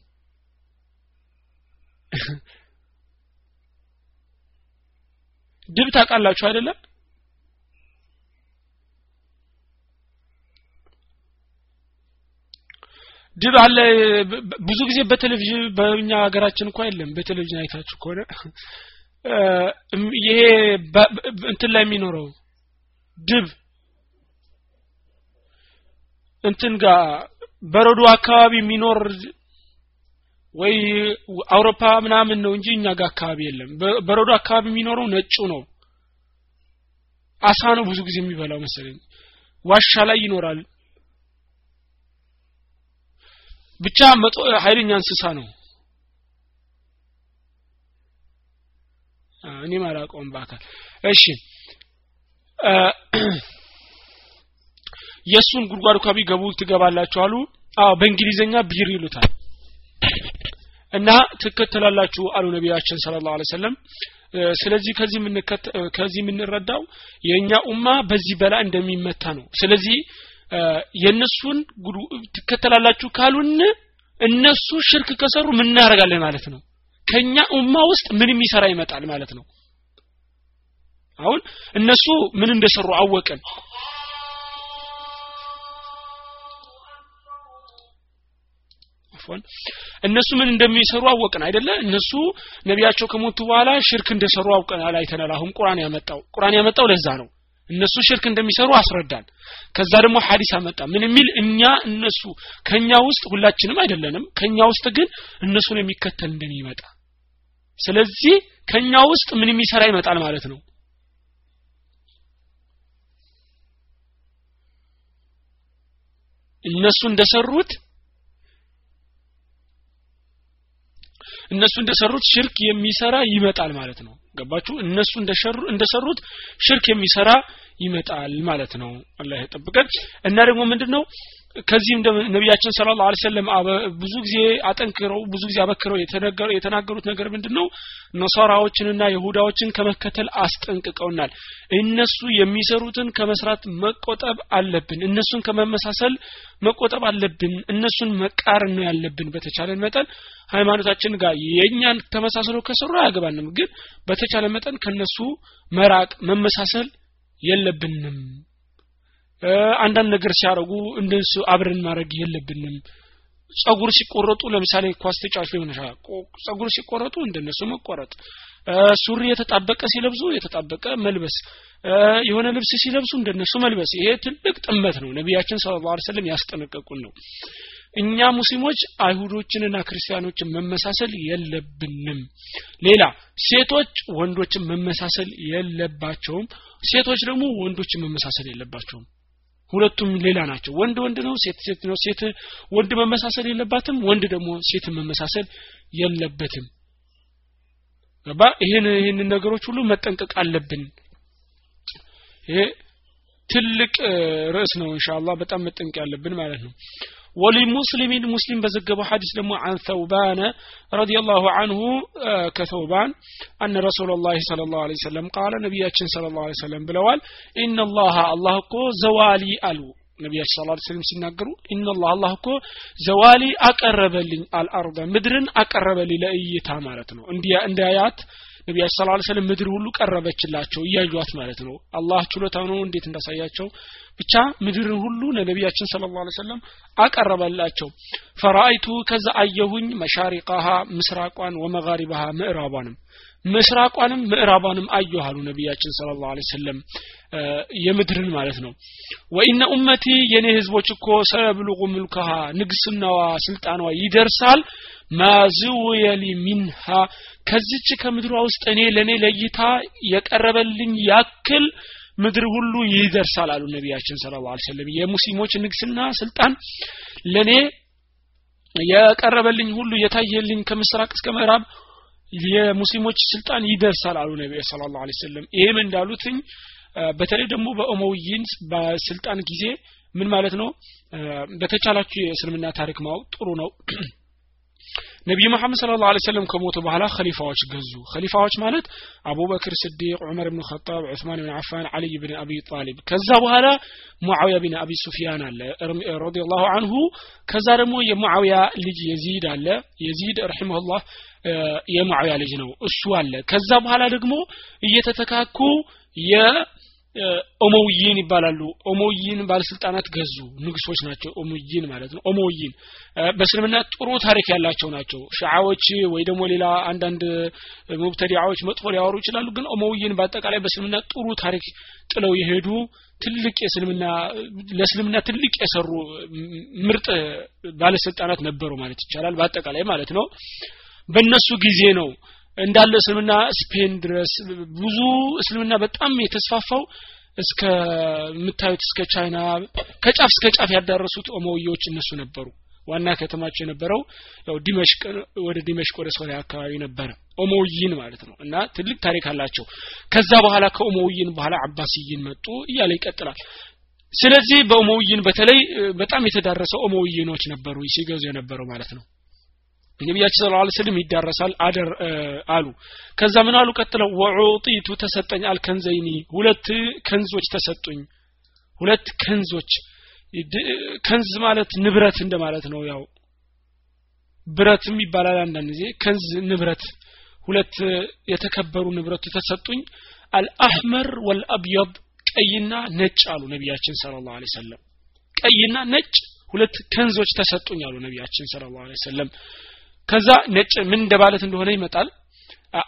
ድብ ታውቃላችሁ አይደለም ድብ አለ። ብዙ ጊዜ በቴሌቪዥን በእኛ ሀገራችን እንኳ የለም። በቴሌቪዥን አይታችሁ ከሆነ ይሄ እንትን ላይ የሚኖረው ድብ እንትን ጋር በረዶ አካባቢ የሚኖር ወይ አውሮፓ ምናምን ነው እንጂ እኛ ጋር አካባቢ የለም። በረዶ አካባቢ የሚኖረው ነጩ ነው። አሳ ነው ብዙ ጊዜ የሚበላው መሰለኝ። ዋሻ ላይ ይኖራል ብቻ መጦ ኃይለኛ እንስሳ ነው። እኔም አላውቀውም በአካል። እሺ። የእሱን ጉድጓድ እንኳ ቢገቡ ትገባላችሁ አሉ። አዎ በእንግሊዝኛ ቢር ይሉታል። እና ትከተላላችሁ አሉ ነቢያችን ስለ ላሁ ሰለም ስለዚህ ከዚህ ከዚህ የምንረዳው የእኛ ኡማ በዚህ በላ እንደሚመታ ነው። ስለዚህ የእነሱን ትከተላላችሁ ካሉን እነሱ ሽርክ ከሰሩ ምን እናደርጋለን ማለት ነው? ከኛ ኡማ ውስጥ ምን የሚሰራ ይመጣል ማለት ነው። አሁን እነሱ ምን እንደሰሩ አወቅን። እነሱ ምን እንደሚሰሩ አወቅን አይደለ? እነሱ ነቢያቸው ከሞቱ በኋላ ሽርክ እንደሰሩ አውቀናል አይተናል። አሁን ቁርአን ያመጣው። ቁርአን ያመጣው ለዛ ነው እነሱ ሽርክ እንደሚሰሩ አስረዳን። ከዛ ደግሞ ሐዲስ አመጣ። ምን የሚል እኛ እነሱ ከኛ ውስጥ ሁላችንም አይደለንም። ከኛ ውስጥ ግን እነሱን የሚከተል እንደሚመጣ። ስለዚህ ከኛ ውስጥ ምን የሚሰራ ይመጣል ማለት ነው? እነሱ እንደሰሩት እነሱ እንደሰሩት ሽርክ የሚሰራ ይመጣል ማለት ነው። ገባችሁ? እነሱ እንደሰሩት ሽርክ የሚሰራ ይመጣል ማለት ነው። አላህ ይጠብቀን። እና ደግሞ ምንድነው ከዚህም ነቢያችን ስለ ላ ሰለም ብዙ ጊዜ አጠንክረው ብዙ ጊዜ አበክረው የተናገሩት ነገር ምንድነው? ነሳራዎችንና ይሁዳዎችን ከመከተል አስጠንቅቀውናል። እነሱ የሚሰሩትን ከመስራት መቆጠብ አለብን። እነሱን ከመመሳሰል መቆጠብ አለብን። እነሱን መቃረን ነው ያለብን በተቻለን መጠን። ሃይማኖታችን ጋር የእኛን ተመሳሰለው ከሰሩ አያገባንም። ግን በተቻለ መጠን ከነሱ መራቅ መመሳሰል የለብንም አንዳንድ ነገር ሲያደርጉ እንደሱ አብረን ማድረግ የለብንም። ጸጉር ሲቆረጡ ለምሳሌ ኳስ ተጫዋች ሊሆን ጸጉር ሲቆረጡ እንደነሱ መቆረጥ። ሱሪ የተጣበቀ ሲለብሱ የተጣበቀ መልበስ። የሆነ ልብስ ሲለብሱ እንደነሱ መልበስ። ይሄ ትልቅ ጥመት ነው። ነቢያችን ስለ ላ ሰለም ያስጠነቀቁን ነው። እኛ ሙስሊሞች አይሁዶችንና ክርስቲያኖችን መመሳሰል የለብንም። ሌላ ሴቶች ወንዶችን መመሳሰል የለባቸውም። ሴቶች ደግሞ ወንዶችን መመሳሰል የለባቸውም ሁለቱም ሌላ ናቸው። ወንድ ወንድ ነው ሴት ሴት ነው። ሴት ወንድ መመሳሰል የለባትም ወንድ ደግሞ ሴት መመሳሰል የለበትም። ገባ ይህን ይህን ነገሮች ሁሉ መጠንቀቅ አለብን። ይሄ ትልቅ ርዕስ ነው ኢንሻአላህ በጣም መጠንቀቅ ያለብን ማለት ነው ወሊሙስሊሚን ሙስሊም በዘገበው ሐዲስ ደግሞ አን ተውባነ ረዲየላሁ አንሁ ከተውባን አነ ረሱላ ላህ ለ ላሁ ለ ሰለም ቃለ ነቢያችን ስለ ላሁ ሰለም ብለዋል ኢነላሃ አላህ እኮ ዘዋሊ አሉ። ነቢያችን ስለ ላ ስለም ሲናገሩ ኢነላ አላህ እኮ ዘዋሊ አቀረበልኝ አልአርض ምድርን አቀረበልኝ ለእይታ ማለት ነው። እንዲያያት ነቢያችን ሰለላሁ ዐለይሂ ወሰለም ምድር ሁሉ ቀረበችላቸው እያዩት ማለት ነው። አላህ ችሎታ ነው እንዴት እንዳሳያቸው። ብቻ ምድርን ሁሉ ለነቢያችን ሰለላሁ ዐለይሂ ወሰለም አቀረበላቸው። ፈራአይቱ ከዛ አየሁኝ መሻሪቃሃ ምስራቋን ወመጋሪባሃ ምዕራቧንም ምስራቋንም ምዕራቧንም አየሁ አሉ ነቢያችን ሰለላሁ ዐለይሂ ወሰለም። የምድርን ማለት ነው። ወኢነ ኡመቲ የኔ ህዝቦች እኮ ሰብሉቁ ምልከሃ ንግስናዋ ስልጣኗ ይደርሳል። ማዝውየሊ ሚንሃ ከዚች ከምድሯ ውስጥ እኔ ለእኔ ለይታ የቀረበልኝ ያክል ምድር ሁሉ ይደርሳል አሉ ነቢያችን ስለ ላ ሰለም የሙስሊሞች ንግስና ስልጣን ለእኔ የቀረበልኝ ሁሉ የታየልኝ ከምስራቅ እስከ ምዕራብ የሙስሊሞች ስልጣን ይደርሳል አሉ ነቢ ስለ ላ ሰለም ይህም እንዳሉትኝ በተለይ ደግሞ በኦሞይን በስልጣን ጊዜ ምን ማለት ነው? በተቻላችሁ የእስልምና ታሪክ ማወቅ ጥሩ ነው። ነቢዩ መሐመድ ስለ ላ ሰለም ከሞቱ በኋላ ከሊፋዎች ገዙ። ከሊፋዎች ማለት አቡበክር ስዲቅ ዑመር ብን ኸጣብ ዑስማን ብን አፋን አልይ ብን አቢ ጣሊብ። ከዛ በኋላ ሙዓውያ ብን አቢ ሱፊያን አለ رضي الله عنه። ከዛ ደግሞ የሙዓውያ ልጅ የዚድ አለ። የዚድ رحمه الله የሙዓውያ ልጅ ነው። እሱ አለ። ከዛ በኋላ ደግሞ እየተተካኩ ኦሞይን ይባላሉ። ኦሞይን ባለስልጣናት ገዙ። ንጉሶች ናቸው ኦሞይን ማለት ነው። ኦሞይን በእስልምና ጥሩ ታሪክ ያላቸው ናቸው። ሺዓዎች ወይ ደግሞ ሌላ አንዳንድ ሙብተዲዓዎች መጥፎ ሊያወሩ ይችላሉ። ግን ኦሞይን በአጠቃላይ በእስልምና ጥሩ ታሪክ ጥለው የሄዱ ትልቅ የእስልምና ለእስልምና ትልቅ የሰሩ ምርጥ ባለስልጣናት ነበሩ ማለት ይቻላል። በአጠቃላይ ማለት ነው በእነሱ ጊዜ ነው እንዳለ እስልምና ስፔን ድረስ ብዙ እስልምና በጣም የተስፋፋው እስከ የምታዩት እስከ ቻይና ከጫፍ እስከ ጫፍ ያዳረሱት ኦሞዊዎች እነሱ ነበሩ። ዋና ከተማቸው የነበረው ያው ዲመሽቅ ወደ ዲመሽቅ ወደ ሶሪያ አካባቢ ነበረ ኦሞዊይን ማለት ነው። እና ትልቅ ታሪክ አላቸው። ከዛ በኋላ ከኦሞዊይን በኋላ አባሲይን መጡ እያለ ይቀጥላል። ስለዚህ በኦሞዊይን በተለይ በጣም የተዳረሰው ኦሞዊይኖች ነበሩ ሲገዙ የነበረው ማለት ነው ነቢያችን صلى الله عليه وسلم ይዳረሳል አደር አሉ። ከዛ ምን አሉ? ቀጥለው وأعطيت ተሰጠኝ الكنزين ሁለት ከንዞች ተሰጡኝ። ሁለት ከንዞች። ከንዝ ማለት ንብረት እንደማለት ነው። ያው ብረትም ይባላል አንዳንድ ጊዜ ከንዝ ንብረት ሁለት የተከበሩ ንብረቱ ተሰጡኝ። አልአህመር ወልአብየድ ቀይና ነጭ አሉ ነቢያችን ስለ ላሁ ሰለም ቀይና ነጭ ሁለት ከንዞች ተሰጡኝ አሉ ነቢያችን ስለ ላሁ ሰለም ከዛ ነጭ ምን እንደማለት እንደሆነ ይመጣል።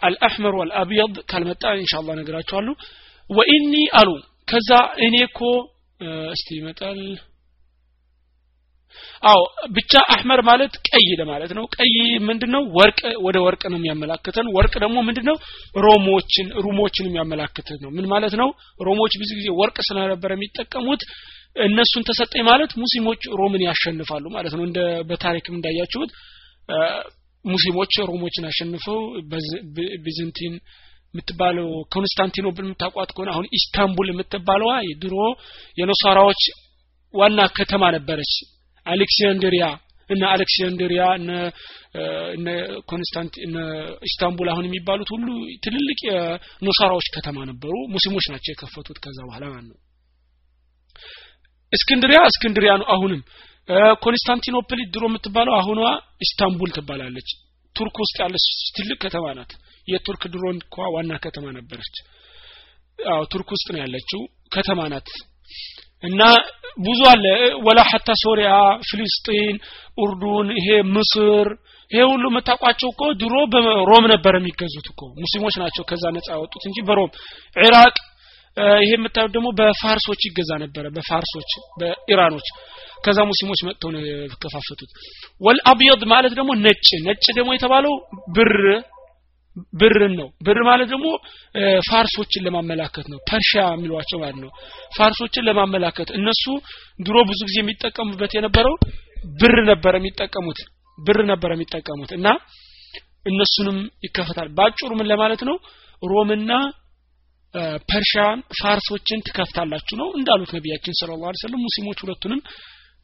አልአሕመር ወልአብየድ ካልመጣ ኢንሻአላህ ነገራችኋለሁ ወኢኒ አሉ። ከዛ እኔ እኮ እስቲ ይመጣል። አዎ ብቻ አህመር ማለት ቀይ ለማለት ነው። ቀይ ምንድነው? ወርቅ ወደ ወርቅ ነው የሚያመላክተን። ወርቅ ደግሞ ምንድነው? ሮሞችን ሩሞችን የሚያመላክተን ነው። ምን ማለት ነው? ሮሞች ብዙ ጊዜ ወርቅ ስለነበረ የሚጠቀሙት እነሱን ተሰጠኝ ማለት ሙስሊሞች ሮምን ያሸንፋሉ ማለት ነው። እንደ በታሪክም እንዳያችሁት ሙስሊሞች ሮሞችን አሸንፈው ቢዝንቲን የምትባለው ኮንስታንቲኖፕል የምታቋት ከሆነ አሁን ኢስታንቡል የምትባለዋ ድሮ የነሷራዎች ዋና ከተማ ነበረች። አሌክሳንድሪያ እነ አሌክሳንድሪያ እነ ኮንስታንቲ ኢስታንቡል አሁን የሚባሉት ሁሉ ትልልቅ የነሷራዎች ከተማ ነበሩ። ሙስሊሞች ናቸው የከፈቱት ከዛ በኋላ ማለት ነው። እስክንድሪያ እስክንድሪያ ነው አሁንም ኮንስታንቲኖፕል ድሮ የምትባለው አሁኗ ኢስታንቡል ትባላለች። ቱርክ ውስጥ ያለች ትልቅ ከተማ ናት። የቱርክ ድሮ እንኳ ዋና ከተማ ነበረች። አዎ ቱርክ ውስጥ ነው ያለችው። ከተማ ናት። እና ብዙ አለ። ወላ ሐታ ሶሪያ ፍልስጢን ኡርዱን ይሄ ምስር ይሄ ሁሉ የምታውቋቸው እኮ ድሮ በሮም ነበር የሚገዙት እኮ። ሙስሊሞች ናቸው ከዛ ነጻ ያወጡት እንጂ በሮም። ኢራቅ ይሄ የምታዩት ደግሞ በፋርሶች ይገዛ ነበረ በፋርሶች በኢራኖች። ከዛ ሙስሊሞች መጥተው ነው የከፋፈቱት። ወልአብየድ ማለት ደግሞ ነጭ ነጭ ደግሞ የተባለው ብር ብርን ነው። ብር ማለት ደግሞ ፋርሶችን ለማመላከት ነው። ፐርሺያ የሚሏቸው ማለት ነው። ፋርሶችን ለማመላከት። እነሱ ድሮ ብዙ ጊዜ የሚጠቀሙበት የነበረው ብር ነበር የሚጠቀሙት ብር ነበር የሚጠቀሙት። እና እነሱንም ይከፈታል። ባጭሩ ምን ለማለት ነው? ሮምና Persian ፋርሶችን ትከፍታላችሁ ነው እንዳሉት ነቢያችን صلى الله عليه وسلم ሙስሊሞች ሁለቱንም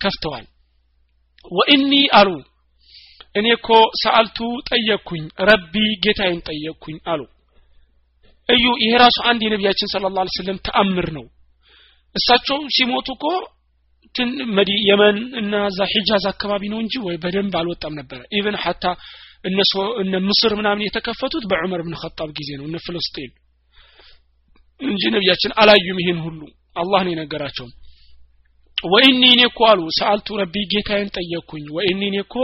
ከፍተዋል። وإني አሉ እኔ እኮ سألت ጠየቅኩኝ ربي ጌታዬን ጠየቅኩኝ አሉ። እዩ ይሄ ራሱ አንድ የነቢያችን صلى الله عليه وسلم ተአምር ነው። እሳቸው ሲሞቱ እኮ መዲ የመን እና እዛ ሒጃዝ አካባቢ ነው እንጂ ወይ በደንብ አልወጣም ነበረ። even حتى እነ ምስር ምናምን የተከፈቱት በዑመር ብን ኸጣብ ጊዜ ነው እነ ፍልስጤን እንጂ ነቢያችን አላዩም ይሄን ሁሉ። አላህ ነው የነገራቸው። ወኢኒ እኔ እኮ አሉ ሰአልቱ ረቢ ጌታዬን ጠየቅኩኝ። ወኢኒ እኔ እኮ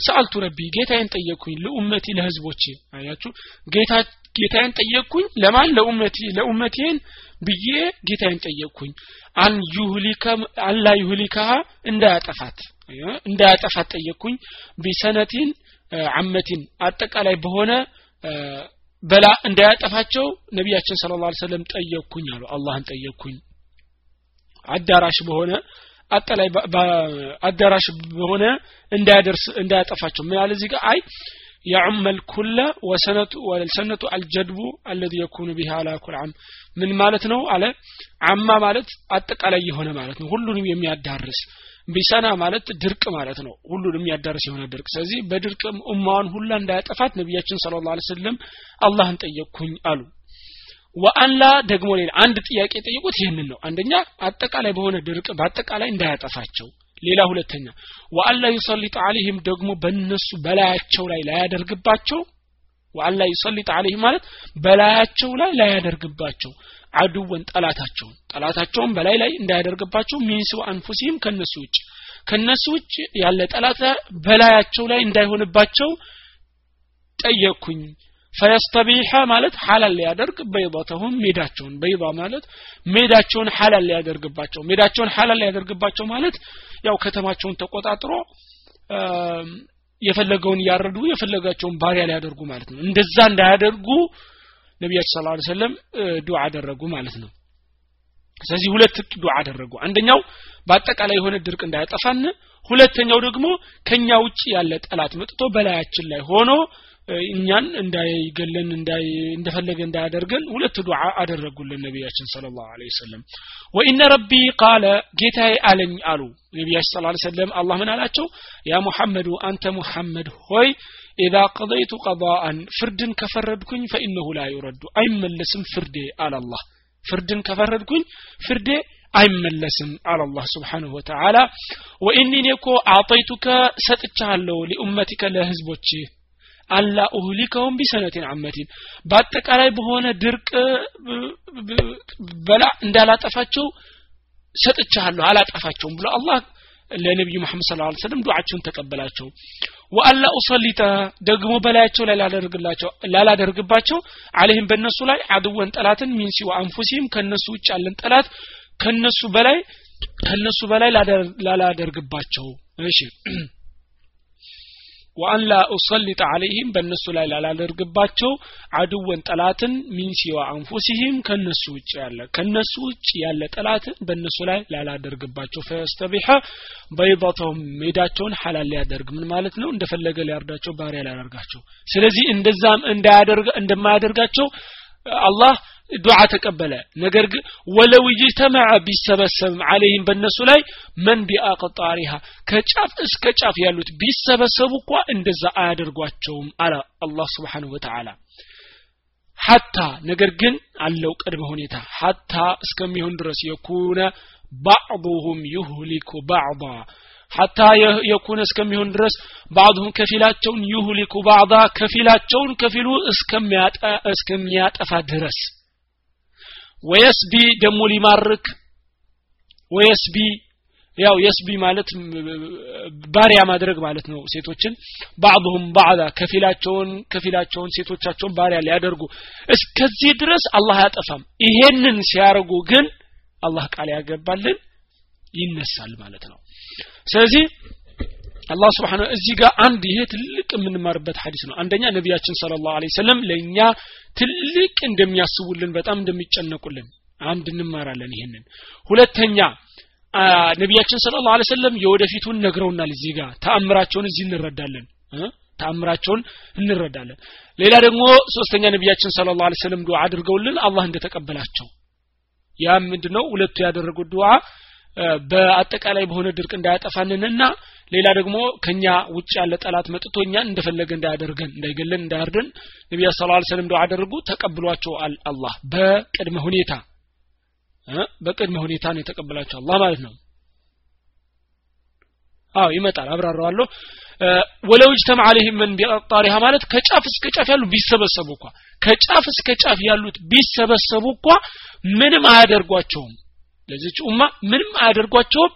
ሰአልቱ ረቢ ጌታዬን ጠየቅኩኝ ለኡመቲ ለህዝቦቼ። አያችሁ? ጌታ ጌታዬን ጠየቅኩኝ ለማን? ለኡመቲ ለኡመቴን ብዬ ጌታዬን ጠየቅኩኝ። አን ዩህሊከ አላ ዩህሊካሃ እንዳያጠፋት። እንዳያጠፋት ጠየቅኩኝ። ቢሰነቲን አመቲን አጠቃላይ በሆነ በላ እንዳያጠፋቸው ነቢያችን ስለ ላ ሰለም ጠየቅኩኝ አሉ አላህን ጠየቅኩኝ አዳራሽ በሆነ አጠላይ አዳራሽ በሆነ እንዳያደርስ እንዳያጠፋቸው ምን አለ እዚህ ጋር አይ يعم الكل وسنة والسنة الجدب الذي يكون بها على كل عام من ማለት ነው አለ አማ ማለት አጠቃላይ የሆነ ማለት ነው ሁሉንም የሚያዳርስ ቢሰና ማለት ድርቅ ማለት ነው። ሁሉንም የሚያዳርስ የሆነ ድርቅ። ስለዚህ በድርቅ ኡማዋን ሁላ እንዳያጠፋት ነቢያችን ስለ ላ ስለም አላህን ጠየቅኩኝ አሉ። ወአንላ ደግሞ ሌላ አንድ ጥያቄ የጠየቁት ይህንን ነው። አንደኛ አጠቃላይ በሆነ ድርቅ በአጠቃላይ እንዳያጠፋቸው። ሌላ ሁለተኛ ወአላ ዩሰሊጥ አለይህም ደግሞ በእነሱ በላያቸው ላይ ላያደርግባቸው። ወአላ ዩሰሊጥ አለይህም ማለት በላያቸው ላይ ላያደርግባቸው አድወን ጠላታቸውን ጠላታቸውን በላይ ላይ እንዳያደርግባቸው ሚንሱ አንፉሲህም ከነሱ ውጭ። ከነሱ ውጭ ያለ ጠላት በላያቸው ላይ እንዳይሆንባቸው ጠየቅኩኝ። ፈየስተቢሐ ማለት ሐላል ሊያደርግ በይضተሁም ሜዳቸውን በይض ማለት ሜዳቸውን ሐላል ሊያደርግባቸው ሜዳቸውን ሐላል ሊያደርግባቸው ማለት ያው ከተማቸውን ተቆጣጥሮ የፈለገውን እያረዱ የፈለጋቸውን ባሪያ ሊያደርጉ ማለት ነው። እንደዛ እንዳያደርጉ ነቢያችን ስለ ሰለም ዱዓ አደረጉ ማለት ነው። ስለዚህ ሁለት ዱዓ አደረጉ። አንደኛው በአጠቃላይ የሆነ ድርቅ እንዳያጠፋን ሁለተኛው ደግሞ ከኛ ውጭ ያለ ጠላት መጥቶ በላያችን ላይ ሆኖ እኛን እንዳይገለን እንደፈለገ እንዳያደርገን ሁለት ዱዓ አደረጉልን ነቢያችን ስለ ላሁ ለ ወሰለም። ወኢነ ረቢ ቃለ ጌታዬ አለኝ አሉ ነቢያችን ስለ ሰለም አላህ ምን አላቸው? ያ ሙሐመዱ አንተ ሙሐመድ ሆይ ኢዛ ቀضይቱ ቀضአን ፍርድን ከፈረድኩኝ ፈኢነሁ ላ ዩረዱ አይመለስም ፍርዴ አላላህ ፍርድን ከፈረድኩኝ ፍርዴ አይመለስም አላላህ ስብሓንሁ ወተዓላ ወኢኒ እኔ እኮ አዕጠይቱከ ሰጥቻለሁ ሊኡመቲከ ለህዝቦችህ አላ ኡህሊከውም ቢሰነቲን አመቲን በአጠቃላይ በሆነ ድርቅ በላ እንዳላጠፋቸው ሰጥቻለሁ አላጠፋቸውም ብሎ አላህ ለነቢዩ መሐመድ ስለ ላ ስለም ዱዓቸውን ተቀበላቸው። ወአላ ኡሰሊተ ደግሞ በላያቸው ላይ ላላደርግባቸው አለህም በእነሱ ላይ አድወን ጠላትን ሚንሲ ወአንፉሲም ከነሱ ውጭ ያለን ጠላት ከነሱ በላይ ከነሱ በላይ ላላደርግባቸው። እሺ ወአን ላ ኡሰሊጥ አለይህም በእነሱ ላይ ላላደርግባቸው አድወን ጠላትን ሚን ሲዋ አንፉሲህም ከነሱ ውጭ ያለ ከነሱ ውጭ ያለ ጠላትን በእነሱ ላይ ላላደርግባቸው። ፈየስተቢሐ በይضተውም ሜዳቸውን ሐላል ሊያደርግ ምን ማለት ነው? እንደፈለገ ሊያርዳቸው ባሪያ ሊያደርጋቸው ስለዚህ እንደዛም እንደማያደርጋቸው አላህ ዱዓ ተቀበለ። ነገር ግን ወለው ይጅተማዐ ቢሰበሰብም አለይህም በእነሱ ላይ መን ቢአቅጣሪሃ ከጫፍ እስከ ጫፍ ያሉት ቢሰበሰቡ እኳ እንደዛ አያደርጓቸውም አለ አላህ ስብሓንሁ ወተዓላ። ሐታ ነገር ግን አለው ቅድመ ሁኔታ። ሐታ እስከሚሆን ድረስ የኩነ ባዕضሁም ዩህሊኩ ባዕض ሐታ የኩነ እስከሚሆን ድረስ ባዕሁም ከፊላቸውን ዩህሊኩ ባዕض ከፊላቸውን ከፊሉ እስከሚያጠፋ ድረስ ويسبي ደግሞ ሊማርክ? ويسبي ያው يسبي ማለት ባሪያ ማድረግ ማለት ነው ሴቶችን። ባዕضሁም ባዕዳ ከፊላቸውን ከፊላቸውን ሴቶቻቸውን ባሪያ ሊያደርጉ። እስከዚህ ድረስ አላህ አያጠፋም። ይሄንን ሲያደርጉ ግን አላህ ቃል ያገባልን ይነሳል ማለት ነው። ስለዚህ አላህ ስብሓን እዚህ ጋር አንድ ይሄ ትልቅ የምንማርበት ሀዲስ ነው። አንደኛ ነቢያችን ስለ ላሁ ሰለም ለእኛ ትልቅ እንደሚያስቡልን በጣም እንደሚጨነቁልን አንድ እንማራለን ይሄንን። ሁለተኛ ነቢያችን ስለ ላሁ ሰለም የወደፊቱን ነግረውናል እዚህ ጋር። ተአምራቸውን እዚህ እንረዳለን። ተአምራቸውን እንረዳለን። ሌላ ደግሞ ሶስተኛ ነቢያችን ስለ ላሁ ሰለም ዱዓ አድርገውልን አላህ እንደተቀበላቸው። ያ ምንድነው? ሁለቱ ያደረጉት ዱዓ በአጠቃላይ በሆነ ድርቅ እንዳያጠፋንንና ሌላ ደግሞ ከኛ ውጭ ያለ ጠላት መጥቶ እኛን እንደፈለገ እንዳያደርገን እንዳይገለን እንዳያርደን ነቢያ ስ ላ ሰለም ዱዓ አደረጉ። ተቀብሏቸው አላህ በቅድመ ሁኔታ በቅድመ ሁኔታ ነው የተቀበላቸው አላህ ማለት ነው። አዎ ይመጣል አብራራዋለሁ። ወለው እጅተማ አለይህም ምን ቢቀጣሪሃ ማለት ከጫፍ እስከ ጫፍ ያሉ ቢሰበሰቡ እንኳ ከጫፍ እስከ ጫፍ ያሉት ቢሰበሰቡ እንኳ ምንም አያደርጓቸውም ለዚች ኡማ ምንም አያደርጓቸውም።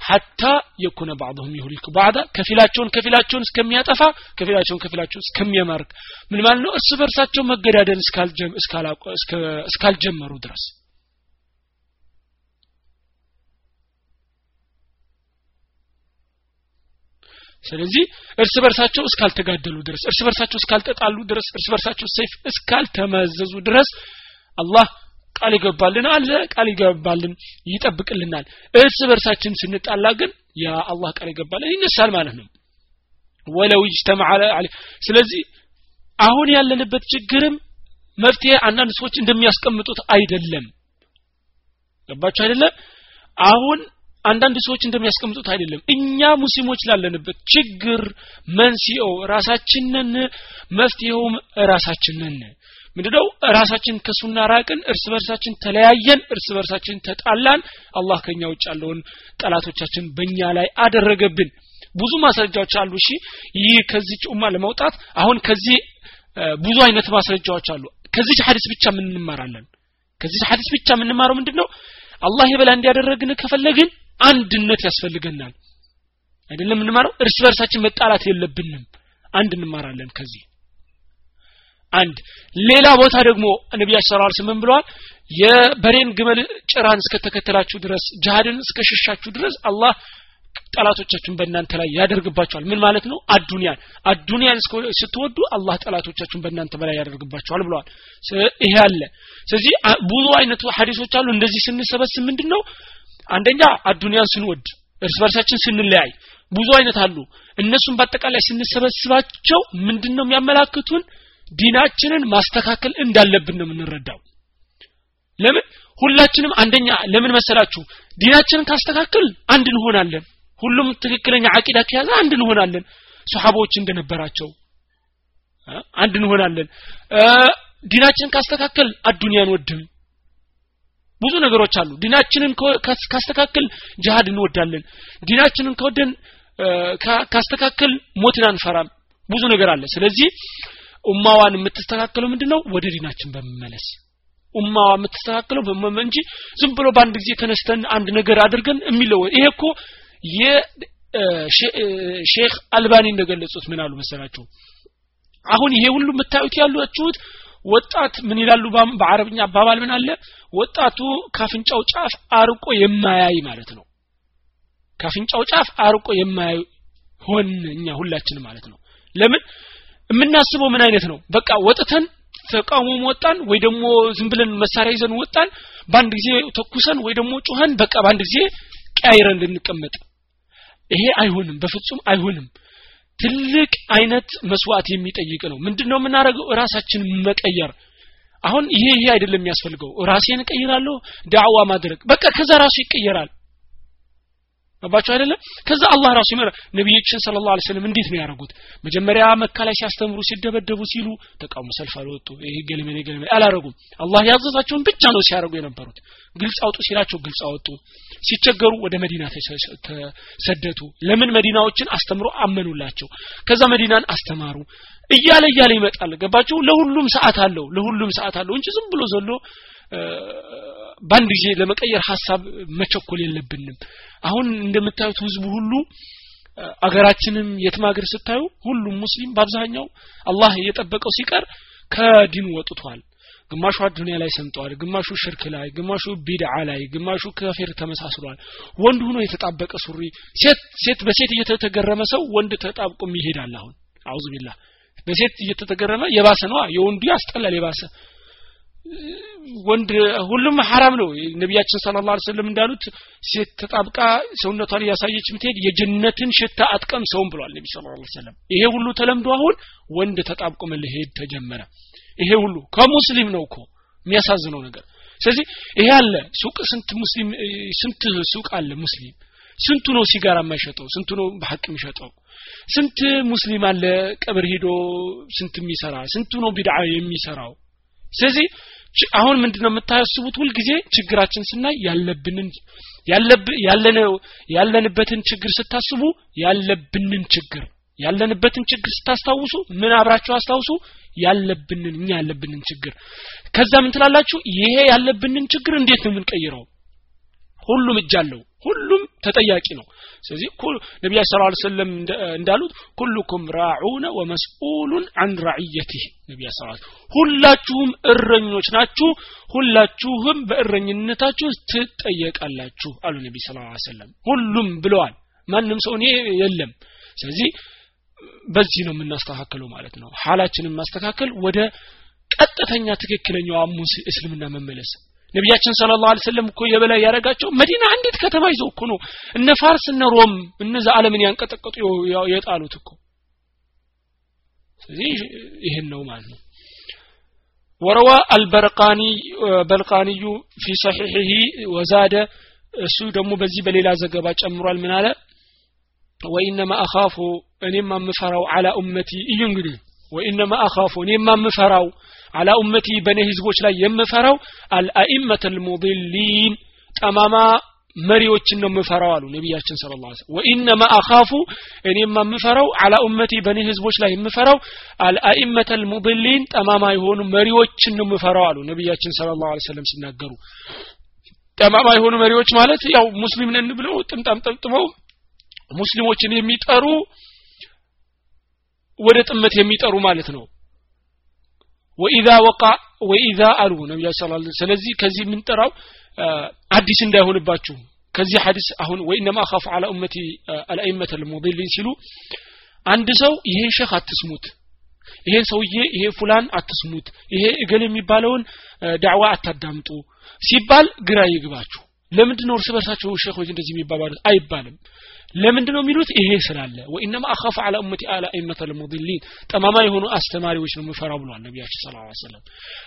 ሀታ የኩነ ባዕሁም ይሁሊክ ባዕዳ ከፊላቸውን ከፊላቸውን እስከሚያጠፋ ከፊላቸውን ከፊላቸውን እስከሚያማርክ ምን ማለት ነው? እርስ በርሳቸው መገዳደል እስካልጀመሩ ድረስ። ስለዚህ እርስ በርሳቸው እስካልተጋደሉ ድረስ እርስ በርሳቸው እስካልተጣሉ ድረስ እርስ በርሳቸው ሰይፍ እስካልተማዘዙ ድረስ አላህ ቃል ይገባልን? አለ ቃል ይገባልን? ይጠብቅልናል። እርስ በርሳችን ስንጣላ ግን ያ አላህ ቃል ይገባልን ይነሳል ማለት ነው። ወለው ይጅተማ ስለዚህ አሁን ያለንበት ችግርም መፍትሄ አንዳንድ ሰዎች እንደሚያስቀምጡት አይደለም። ገባችሁ አይደለም አሁን አንዳንድ ሰዎች እንደሚያስቀምጡት አይደለም። እኛ ሙስሊሞች ላለንበት ችግር መንስኤው ራሳችንን መፍትሄውም ራሳችንን ምንድነው? ራሳችን ከሱና ራቅን እርስ በርሳችን ተለያየን እርስ በርሳችን ተጣላን። አላህ ከኛ ውጭ ያለውን ጠላቶቻችን በእኛ ላይ አደረገብን። ብዙ ማስረጃዎች አሉ። እሺ ይህ ከዚች ኡማ ለመውጣት አሁን ከዚህ ብዙ አይነት ማስረጃዎች አሉ። ከዚች ሀዲስ ብቻ ምን እንማራለን? ከዚች ሀዲስ ብቻ የምንማረው ምንድነው? አላህ የበላ እንዲያደረግን ከፈለግን አንድነት ያስፈልገናል። አይደለም እንማረው እርስ በርሳችን መጣላት የለብንም። አንድ እንማራለን ከዚህ አንድ። ሌላ ቦታ ደግሞ ሰለላሁ ዐለይሂ ወሰለም ብለዋል? የበሬን ግመል ጭራን እስከተከተላችሁ ድረስ ጅሃድን እስከ ሸሻችሁ ድረስ አላህ ጠላቶቻችሁን በእናንተ ላይ ያደርግባቸዋል። ምን ማለት ነው? አዱንያን። አዱንያን ስትወዱ አላህ ጠላቶቻችሁን በእናንተ በላይ ያደርግባቸዋል ብለዋል። ይሄ አለ። ስለዚህ ብዙ አይነት ሀዲሶች አሉ። እንደዚህ ስንሰበስብ ምንድን ነው አንደኛ አዱንያን ስንወድ እርስ በርሳችን ስንለያይ ብዙ አይነት አሉ። እነሱን በአጠቃላይ ስንሰበስባቸው ምንድን ነው የሚያመላክቱን ዲናችንን ማስተካከል እንዳለብን ነው የምንረዳው። ለምን? ሁላችንም አንደኛ ለምን መሰላችሁ? ዲናችንን ካስተካከል አንድ እንሆናለን። ሁሉም ትክክለኛ አቂዳ ከያዘ አንድ እንሆናለን። ሶሐቦች እንደነበራቸው አንድ እንሆናለን። ዲናችንን ካስተካከል አዱንያን ወድም ብዙ ነገሮች አሉ። ዲናችንን ካስተካከል ጅሃድ እንወዳለን። ዲናችንን ከወደን ካስተካከል ሞትን አንፈራም። ብዙ ነገር አለ። ስለዚህ ኡማዋን የምትስተካከለው ምንድነው? ወደ ዲናችን በመመለስ። ኡማዋ የምትስተካከለው በመመ እንጂ ዝም ብሎ በአንድ ጊዜ ተነስተን አንድ ነገር አድርገን የሚለው ይሄ እኮ የሼክ አልባኒ እንደገለጹት ምን አሉ መሰላችሁ? አሁን ይሄ ሁሉ የምታዩት ያላችሁት ወጣት ምን ይላሉ? በአረብኛ አባባል ምን አለ? ወጣቱ ካፍንጫው ጫፍ አርቆ የማያይ ማለት ነው። ካፍንጫው ጫፍ አርቆ የማያይ ሆን እኛ ሁላችን ማለት ነው። ለምን የምናስበው ምን አይነት ነው? በቃ ወጥተን ተቃውሞ ወጣን ወይ ደግሞ ዝም ብለን መሳሪያ ይዘን ወጣን በአንድ ጊዜ ተኩሰን ወይ ደግሞ ጩኸን በቃ በአንድ ጊዜ ቀያይረን እንድንቀመጥ። ይሄ አይሆንም በፍጹም አይሆንም። ትልቅ አይነት መስዋዕት የሚጠይቅ ነው። ምንድነው የምናደርገው? ራሳችን መቀየር። አሁን ይሄ ይሄ አይደለም የሚያስፈልገው። ራሴን እቀይራለሁ ዳዕዋ ማድረግ። በቃ ከዛ ራሱ ይቀየራል ገባችሁ አይደለም ከዛ አላህ ራሱ ይመራ። ነቢያችን ስለ ላ ስለም እንዴት ነው ያደረጉት? መጀመሪያ መካ ላይ ሲያስተምሩ ሲደበደቡ ሲሉ ተቃውሞ ሰልፍ አልወጡ። ይሄ ገለመኔ ገለመኔ አላረጉም አላህ ያዘዛቸውን ብቻ ነው ሲያደርጉ የነበሩት። ግልጽ አውጡ ሲላቸው ግልጽ አወጡ። ሲቸገሩ ወደ መዲና ተሰደቱ ለምን መዲናዎችን አስተምሮ አመኑላቸው? ከዛ መዲናን አስተማሩ። እያለ እያለ ይመጣል። ገባችሁ? ለሁሉም ሰዓት አለው። ለሁሉም ሰዓት አለው እንጂ ዝም ብሎ ዘሎ በአንድ ጊዜ ለመቀየር ሀሳብ መቸኮል የለብንም። አሁን እንደምታዩት ህዝቡ ሁሉ አገራችንም የትም ሀገር ስታዩ ሁሉም ሙስሊም በአብዛኛው አላህ እየጠበቀው ሲቀር ከዲኑ ወጥቷል። ግማሹ አዱኒያ ላይ ሰምጠዋል ግማሹ ሽርክ ላይ ግማሹ ቢድዓ ላይ ግማሹ ከፌር ተመሳስሏል። ወንድ ሆኖ የተጣበቀ ሱሪ ሴት ሴት በሴት እየተተገረመ ሰው ወንድ ተጣብቆ ይሄዳል አሁን። አውዝ ቢላህ። በሴት እየተተገረመ የባሰ ነዋ የወንዱ ያስጠላል የባሰ ወንድ ሁሉም ሐራም ነው። ነቢያችን ስለ ላ ስለም እንዳሉት ሴት ተጣብቃ ሰውነቷን እያሳየች ምትሄድ የጀነትን ሽታ አጥቀም ሰውም ብሏል ነቢ ስለ ላ ሰለም ይሄ ሁሉ ተለምዶ አሁን ወንድ ተጣብቆ መለሄድ ተጀመረ። ይሄ ሁሉ ከሙስሊም ነው እኮ የሚያሳዝነው ነገር። ስለዚህ ይሄ አለ። ሱቅ ስንት ሙስሊም ስንት ሱቅ አለ ሙስሊም? ስንቱ ነው ሲጋራ የማይሸጠው? ስንቱ ነው በሐቅ የሚሸጠው? ስንት ሙስሊም አለ ቀብር ሂዶ ስንት የሚሰራ? ስንቱ ነው ቢድዓ የሚሰራው? ስለዚህ አሁን ምንድነው የምታስቡት? ሁልጊዜ ችግራችን ስናይ ያለብንን ያለንበትን ችግር ስታስቡ ያለብንን ችግር ያለንበትን ችግር ስታስታውሱ ምን አብራችሁ አስታውሱ? ያለብንን እኛ ያለብንን ችግር። ከዛ ምን ትላላችሁ? ይሄ ያለብንን ችግር እንዴት ነው የምንቀይረው? ሁሉም እጅ አለው። ሁሉም ተጠያቂ ነው። ስለዚህ ነቢያ ስ ሰለም እንዳሉት ኩሉኩም ራዑነ ወመስኡሉን አን ራዕየቲህ ነቢያ ስ ሁላችሁም እረኞች ናችሁ። ሁላችሁም በእረኝነታችሁ ትጠየቃላችሁ አሉ ነቢ ስ ሰለም ሁሉም ብለዋል። ማንም ሰው እኔ የለም። ስለዚህ በዚህ ነው የምናስተካክለው ማለት ነው። ሀላችንን ማስተካከል ወደ ቀጥተኛ ትክክለኛው አሙስ እስልምና መመለስ ነቢያችን ስለ ላሁ ሰለም እኮ የበላይ ያደረጋቸው መዲና አንዲት ከተማ ይዘው እኮ ነው። እነ ፋርስ እነ ሮም እነዛ አለምን ያንቀጠቀጡ የጣሉት እኮ። ስለዚህ ይህን ነው ማለት ነው። ወረዋ አልበርቃኒ በልቃንዩ ፊ ሰሒሕህ ወዛደ። እሱ ደግሞ በዚህ በሌላ ዘገባ ጨምሯል። ምን አለ? ወኢነማ አኻፉ እኔም የምፈራው አላ ኡመቲ። እዩ እንግዲህ ወኢነማ አኻፉ እኔም የምፈራው አላ ኡመቲ በእኔ ህዝቦች ላይ የምፈራው አልአኢመት ልሙድሊን ጠማማ መሪዎችን ነው የምፈራው አሉ ነቢያችን ስለ ላ ወኢነማ አኻፉ እኔም የምፈራው አላ ኡመቲ በእኔ ህዝቦች ላይ የምፈራው አልአኢመት ልሙድሊን ጠማማ የሆኑ መሪዎችን ነው የምፈራው አሉ ነቢያችን ስለ ላሁ ሰለም ሲናገሩ። ጠማማ የሆኑ መሪዎች ማለት ያው ሙስሊም ነን ብለው ጥምጣም ጠምጥመው ሙስሊሞችን የሚጠሩ ወደ ጥመት የሚጠሩ ማለት ነው ወኢዛ ወቃ ወኢዛ አሉ ነቢያ ስ ስለዚህ ከዚህ የምንጠራው አዲስ እንዳይሆንባችሁ። ከዚህ ሐዲስ አሁን ወኢነማ አኻፉ አላ ኡመቲ አልአይመት ልሙድሊን ሲሉ አንድ ሰው ይሄ ሼክ አትስሙት ይሄ ሰውዬ ይሄ ፉላን አትስሙት ይሄ እገል የሚባለውን ዳዕዋ አታዳምጡ ሲባል ግራ ይግባችሁ። ለምንድነው እርስ በርሳቸው ሼኾች እንደዚህ የሚባባሉት? አይባልም ለምንድን ነው የሚሉት? ይሄ ስላለ ወኢነማ አኻፉ አላ ኡመቲ አላ ኢመተ ልሙድሊን ጠማማ የሆኑ አስተማሪዎች ነው የምፈራው ብሏል ነቢያችን ስለ ሰለም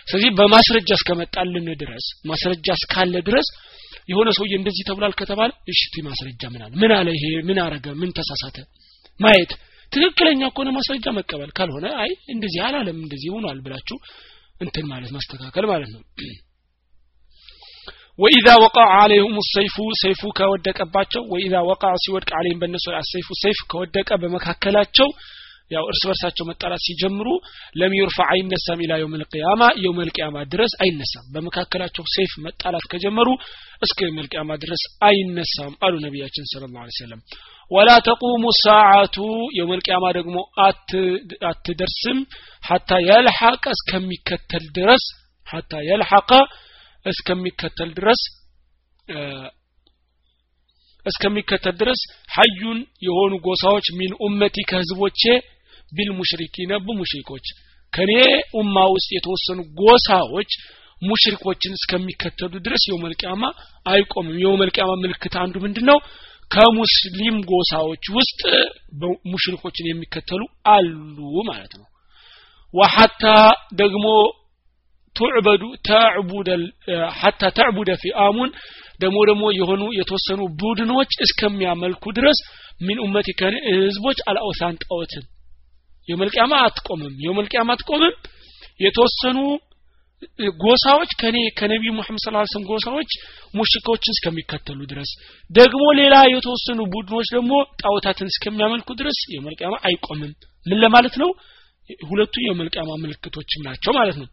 ስለዚህ በማስረጃ እስከመጣልን ድረስ ማስረጃ እስካለ ድረስ የሆነ ሰውዬ እንደዚህ ተብሏል ከተባለ እሽቲ ማስረጃ ምን አለ? ምን አለ ይሄ? ምን አረገ? ምን ተሳሳተ? ማየት። ትክክለኛ ከሆነ ማስረጃ መቀበል ካልሆነ አይ እንደዚህ አላለም እንደዚህ ሆኗል ብላችሁ እንትን ማለት ማስተካከል ማለት ነው ወኢዛ ወቃ አለይሁም ሰይፉ ሰይፉ ከወደቀባቸው ወኢዛ ወቃ ሲወድቅ አለይህም በእነሱ ሰይፉ ሰይፍ ከወደቀ በመካከላቸው ያው እርስ በርሳቸው መጣላት ሲጀምሩ ለም ዩርፋ አይነሳም ኢላ የውም ልቅያማ የውም ልቅያማ ድረስ አይነሳም። በመካከላቸው ሰይፍ መጣላት ከጀመሩ እስከ የውም ልቅያማ ድረስ አይነሳም አሉ ነቢያችን ስለ ላ ሰለም ወላ ተቁሙ ሳዓቱ የውም ልቅያማ ደግሞ አትደርስም ሐታ የልሐቀ እስከሚከተል ድረስ ሐታ የልሐቀ እስከሚከተል ድረስ እስከሚከተል ድረስ ሀዩን የሆኑ ጎሳዎች ሚን ኡመቲ ከህዝቦቼ ቢልሙሽሪኪነ በሙሽሪኮች ከኔ ኡማ ውስጥ የተወሰኑ ጎሳዎች ሙሽሪኮችን እስከሚከተሉ ድረስ የውመልቅያማ አይቆምም። የውመልቅያማ ምልክት አንዱ ምንድን ነው ከሙስሊም ጎሳዎች ውስጥ ሙሽሪኮችን የሚከተሉ አሉ ማለት ነው። ወሐታ ደግሞ ቱዕበዱ ተዕቡደ ሐታ ተዕቡደ ፊአሙን ደግሞ ደግሞ የሆኑ የተወሰኑ ቡድኖች እስከሚያመልኩ ድረስ ሚን ከኔ ህዝቦች አልአውሳን ጣዖትን። የመልቅያማ አትቆምም። የመልቅያማ አትቆምም። የተወሰኑ ጎሳዎች ከኔ ከነቢዩ ሙሐመድ ሰለላሁ ዐለይሂ ጎሳዎች ሙሽኮችን እስከሚከተሉ ድረስ። ደግሞ ሌላ የተወሰኑ ቡድኖች ደግሞ ጣዖታትን እስከሚያመልኩ ድረስ የመልቅያማ አይቆምም። ምን ለማለት ነው? ሁለቱ የመልቅያማ ምልክቶችም ናቸው ማለት ነው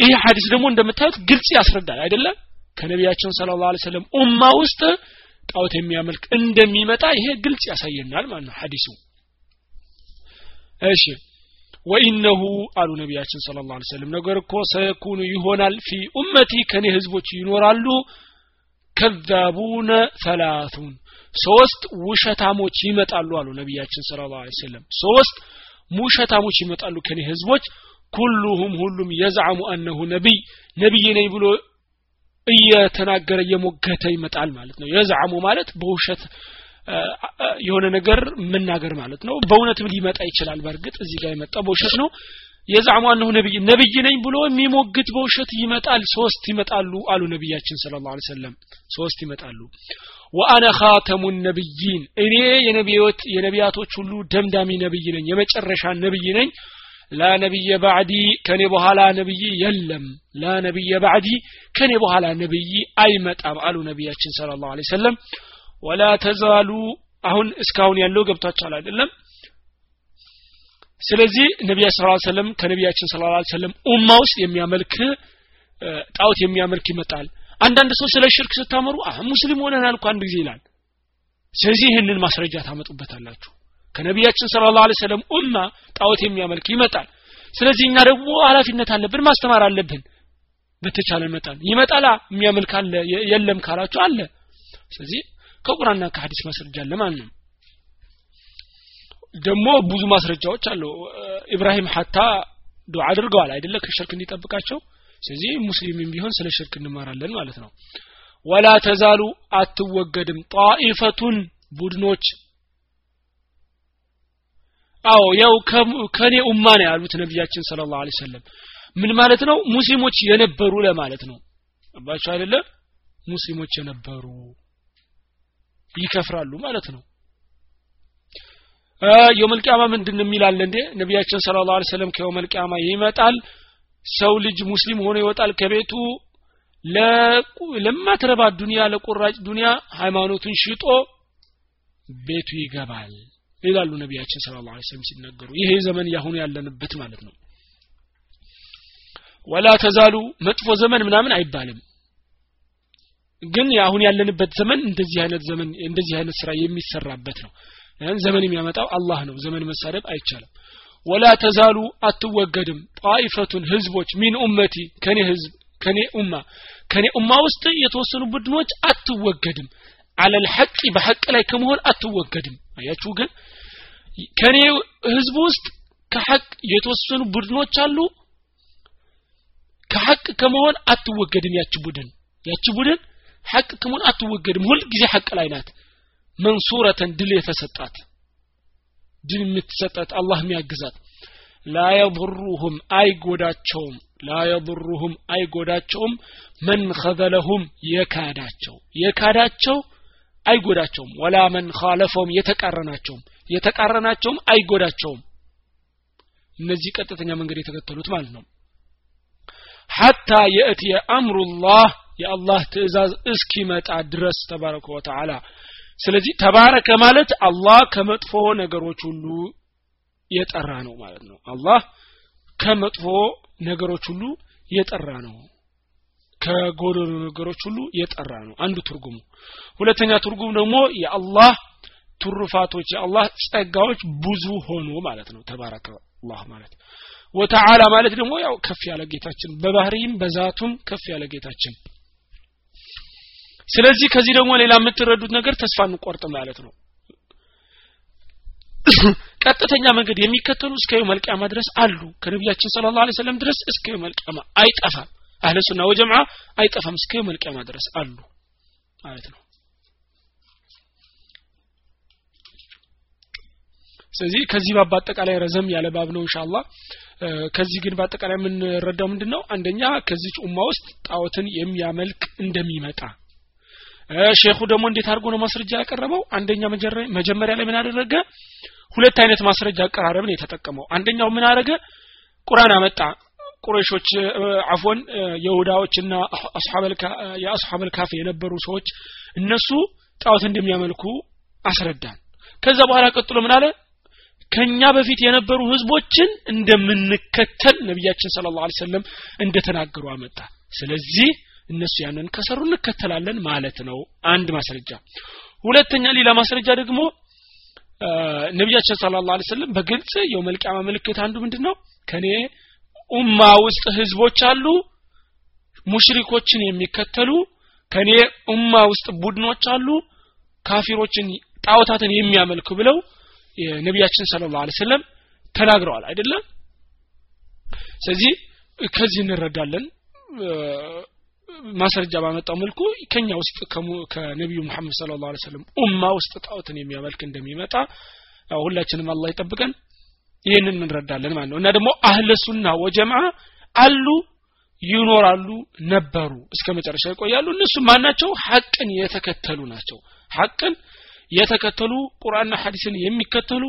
ይሄ ሐዲስ ደግሞ እንደምታዩት ግልጽ ያስረዳል አይደለም? ከነቢያችን ስለ ላ ሰለም ኡማ ውስጥ ጣዖት የሚያመልክ እንደሚመጣ ይሄ ግልጽ ያሳየናል ማለት ነው ሐዲሱ። እሺ። ወኢነሁ አሉ ነቢያችን ስለ ላ ሰለም ነገር እኮ ሰየኩኑ ይሆናል ፊ ኡመቲ ከኔ ህዝቦች ይኖራሉ። ከዛቡነ ሰላቱን ሶስት ውሸታሞች ይመጣሉ አሉ ነቢያችን ስለ ላ ሰለም ሶስት ውሸታሞች ይመጣሉ ከኔ ህዝቦች ኩሉሁም ሁሉም የዝዓሙ አነሁ ነቢይ ነቢይ ነኝ ብሎ እየተናገረ እየሞገተ ይመጣል ማለት ነው። የዝዓሙ ማለት በውሸት የሆነ ነገር መናገር ማለት ነው። በእውነትም ሊመጣ ይችላል። በእርግጥ እዚህ ጋር የመጣ በውሸት ነው። የዛዕሙ አነሁ ነቢይ ነቢይ ነኝ ብሎ የሚሞግት በውሸት ይመጣል። ሶስት ይመጣሉ አሉ ነቢያችን ስለ ላ ሰለም ሶስት ይመጣሉ። ወአነ ካተሙ ነቢይን እኔ የነቢያቶች ሁሉ ደምዳሚ ነቢይ ነኝ የመጨረሻ ነቢይ ነኝ ላ ነቢየ ባዕዲ ከኔ በኋላ ነብይ የለም። ላ ነቢየ ባዕዲ ከኔ በኋላ ነብይ አይመጣም አሉ ነቢያችን ስለ ላሁ ሰለም ወላ ተዛሉ አሁን እስካሁን ያለው ገብቷቸዋል አይደለም? ስለዚህ ነቢያ ስ ሰለም ከነቢያችን ስለ ላ ሰለም ኡማ ውስጥ የሚያመልክ ጣዖት የሚያመልክ ይመጣል። አንዳንድ ሰው ስለ ሽርክ ስታመሩ ሙስሊም ሆነናል እኮ አንድ ጊዜ ይላል። ስለዚህ ይህንን ማስረጃ ታመጡበታላችሁ ከነቢያችን ስለ ላ ሰለም ኡማ ጣዖት የሚያመልክ ይመጣል። ስለዚህ እኛ ደግሞ ኃላፊነት አለብን ማስተማር አለብን። በተቻለ መጠን ይመጣላ የሚያመልክ አለ የለም ካላችሁ አለ። ስለዚህ ከቁርአንና ከሀዲስ ማስረጃ አለ ማለት ነው። ደግሞ ብዙ ማስረጃዎች አሉ። ኢብራሂም ሀታ ዱዓ አድርገዋል አይደለ? ከሽርክ እንዲጠብቃቸው። ስለዚህ ሙስሊምም ቢሆን ስለ ሽርክ እንማራለን ማለት ነው። ወላ ተዛሉ አትወገድም። ጣኢፈቱን ቡድኖች አዎ ያው ከኔ ኡማ ነው ያሉት ነቢያችን ስለ ላሁ ሰለም ምን ማለት ነው? ሙስሊሞች የነበሩ ለማለት ነው። አባቸው አይደለ? ሙስሊሞች የነበሩ ይከፍራሉ ማለት ነው። የውመልቅያማ ምንድን የሚላለ እንዴ? ነቢያችን ስለ ላሁ ሰለም ከየውመልቅያማ ይመጣል ሰው ልጅ ሙስሊም ሆኖ ይወጣል ከቤቱ ለማትረባ ዱንያ ለቁራጭ ዱንያ ሃይማኖቱን ሽጦ ቤቱ ይገባል ይላሉ ነቢያችን ስለ ላ ስለም ሲናገሩ። ይሄ ዘመን ያሁኑ ያለንበት ማለት ነው። ወላ ተዛሉ መጥፎ ዘመን ምናምን አይባልም። ግን አሁን ያለንበት ዘመን እንደዚህ አይነት ዘመን እንደዚህ አይነት ስራ የሚሰራበት ነው። ዘመን የሚያመጣው አላህ ነው። ዘመን መሳደብ አይቻልም። ወላ ተዛሉ አትወገድም። ጣኢፈቱን ህዝቦች ሚን ኡመቲ ከኔ ህዝብ ከኔ ኡማ ከኔ ኡማ ውስጥ የተወሰኑ ቡድኖች አትወገድም። አለል ሐቂ በሐቅ ላይ ከመሆን አትወገድም አያችሁ ግን ከኔ ህዝብ ውስጥ ከሐቅ የተወሰኑ ቡድኖች አሉ? ከሐቅ ከመሆን አትወገድም ያች ቡድን። ያች ቡድን ሐቅ ከመሆን አትወገድም። ሁል ጊዜ ሐቅ ላይ ናት። መንሱረተን ድል የተሰጣት ድል የምትሰጣት አላህ የሚያግዛት። ላ የضሩሁም አይጎዳቸውም ላ የضሩሁም አይጎዳቸውም። መን ኸዘለሁም የካዳቸው የካዳቸው አይጎዳቸውም። ወላ መን ኻለፈውም የተቃረናቸውም የተቃረናቸውም አይጎዳቸውም። እነዚህ ቀጥተኛ መንገድ የተከተሉት ማለት ነው። ሐታ የእትየ አምሩላህ የአላህ ትእዛዝ እስኪመጣ ድረስ ተባረከ ወተዓላ። ስለዚህ ተባረከ ማለት አላህ ከመጥፎ ነገሮች ሁሉ የጠራ ነው ማለት ነው። አላህ ከመጥፎ ነገሮች ሁሉ የጠራ ነው ከጎደሉ ነገሮች ሁሉ የጠራ ነው። አንዱ ትርጉሙ። ሁለተኛ ትርጉም ደግሞ የአላህ ትሩፋቶች የአላህ ጸጋዎች ብዙ ሆኑ ማለት ነው። ተባረከ አላህ ማለት። ወተዓላ ማለት ደግሞ ያው ከፍ ያለ ጌታችን በባህሪም በዛቱም ከፍ ያለ ጌታችን። ስለዚህ ከዚህ ደግሞ ሌላ የምትረዱት ነገር ተስፋ እንቆርጥ ማለት ነው። ቀጥተኛ መንገድ የሚከተሉ እስከ መልቅያማ ድረስ አሉ። ከነቢያችን ስለ ላ ሰለም ድረስ እስከ መልቅያማ አይጠፋም አህለ ሱና ወጀምዓ አይጠፋም እስከ መልቅያማ ድረስ አሉ ማለት ነው። ስለዚህ ከዚህ ባብ በአጠቃላይ ረዘም ያለ ባብ ነው እንሻላ ከዚህ ግን በአጠቃላይ የምንረዳው ምንድን ነው አንደኛ ከዚች ኡማ ውስጥ ጣዖትን የሚያመልክ እንደሚመጣ። ሼኹ ደግሞ እንዴት አድርጎ ነው ማስረጃ ያቀረበው? አንደኛ መጀመሪያ ላይ ምን አደረገ? ሁለት አይነት ማስረጃ አቀራረብን የተጠቀመው። አንደኛው ምን አደረገ? ቁርአን አመጣ ቁረሾች አፎን የሁዳዎችና የአስሐበል ካፍ የነበሩ ሰዎች እነሱ ጣዖት እንደሚያመልኩ አስረዳን። ከዛ በኋላ ቀጥሎ ምን አለ? ከኛ በፊት የነበሩ ህዝቦችን እንደምንከተል ነቢያችን ስለ ላ ሰለም እንደተናገሩ አመጣ። ስለዚህ እነሱ ያንን ከሰሩ እንከተላለን ማለት ነው። አንድ ማስረጃ። ሁለተኛ ሌላ ማስረጃ ደግሞ ነቢያችን ስለ ላ ሰለም በግልጽ የውመልቅያማ ምልክት አንዱ ምንድን ነው ከኔ ኡማ ውስጥ ህዝቦች አሉ ሙሽሪኮችን የሚከተሉ ከኔ ኡማ ውስጥ ቡድኖች አሉ ካፊሮችን ጣዖታትን የሚያመልኩ ብለው ነቢያችን ስለ ላ ሰለም ተናግረዋል አይደለም ስለዚህ ከዚህ እንረዳለን። ማስረጃ ባመጣው መልኩ ከኛ ውስጥ ከነቢዩ መሐመድ ስለ ላ ሰለም ኡማ ውስጥ ጣዖትን የሚያመልክ እንደሚመጣ ሁላችንም አላህ ይጠብቀን ይህንን እንረዳለን ማለት ነው። እና ደግሞ አህለ ሱና ወጀማ አሉ ይኖራሉ ነበሩ እስከ መጨረሻ ይቆያሉ። እነሱ ማናቸው ሐቅን የተከተሉ ናቸው። ሐቅን የተከተሉ ቁርአንና ሐዲስን የሚከተሉ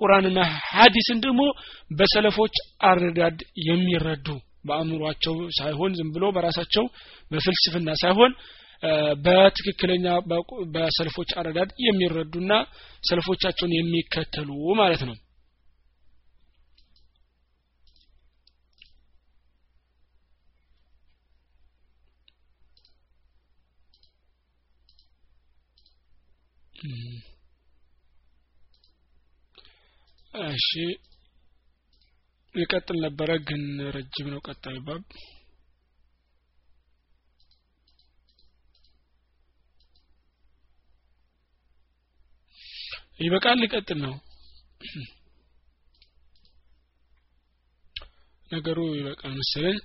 ቁርአንና ሐዲስን ደግሞ በሰለፎች አረዳድ የሚረዱ በአእምሯቸው ሳይሆን ዝም ብሎ በራሳቸው በፍልስፍና ሳይሆን በትክክለኛ በሰልፎች አረዳድ የሚረዱና ሰልፎቻቸውን የሚከተሉ ማለት ነው እሺ። ይቀጥል ነበረ ግን ረጅም ነው ቀጣዩ ባብ። ይበቃል ሊቀጥል ነው። ነገሩ ይበቃል መሰለኝ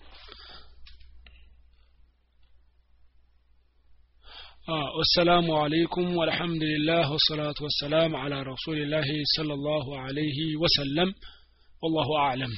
والسلام عليكم والحمد لله والصلاة والسلام على رسول الله صلى الله عليه وسلم. والله أعلم.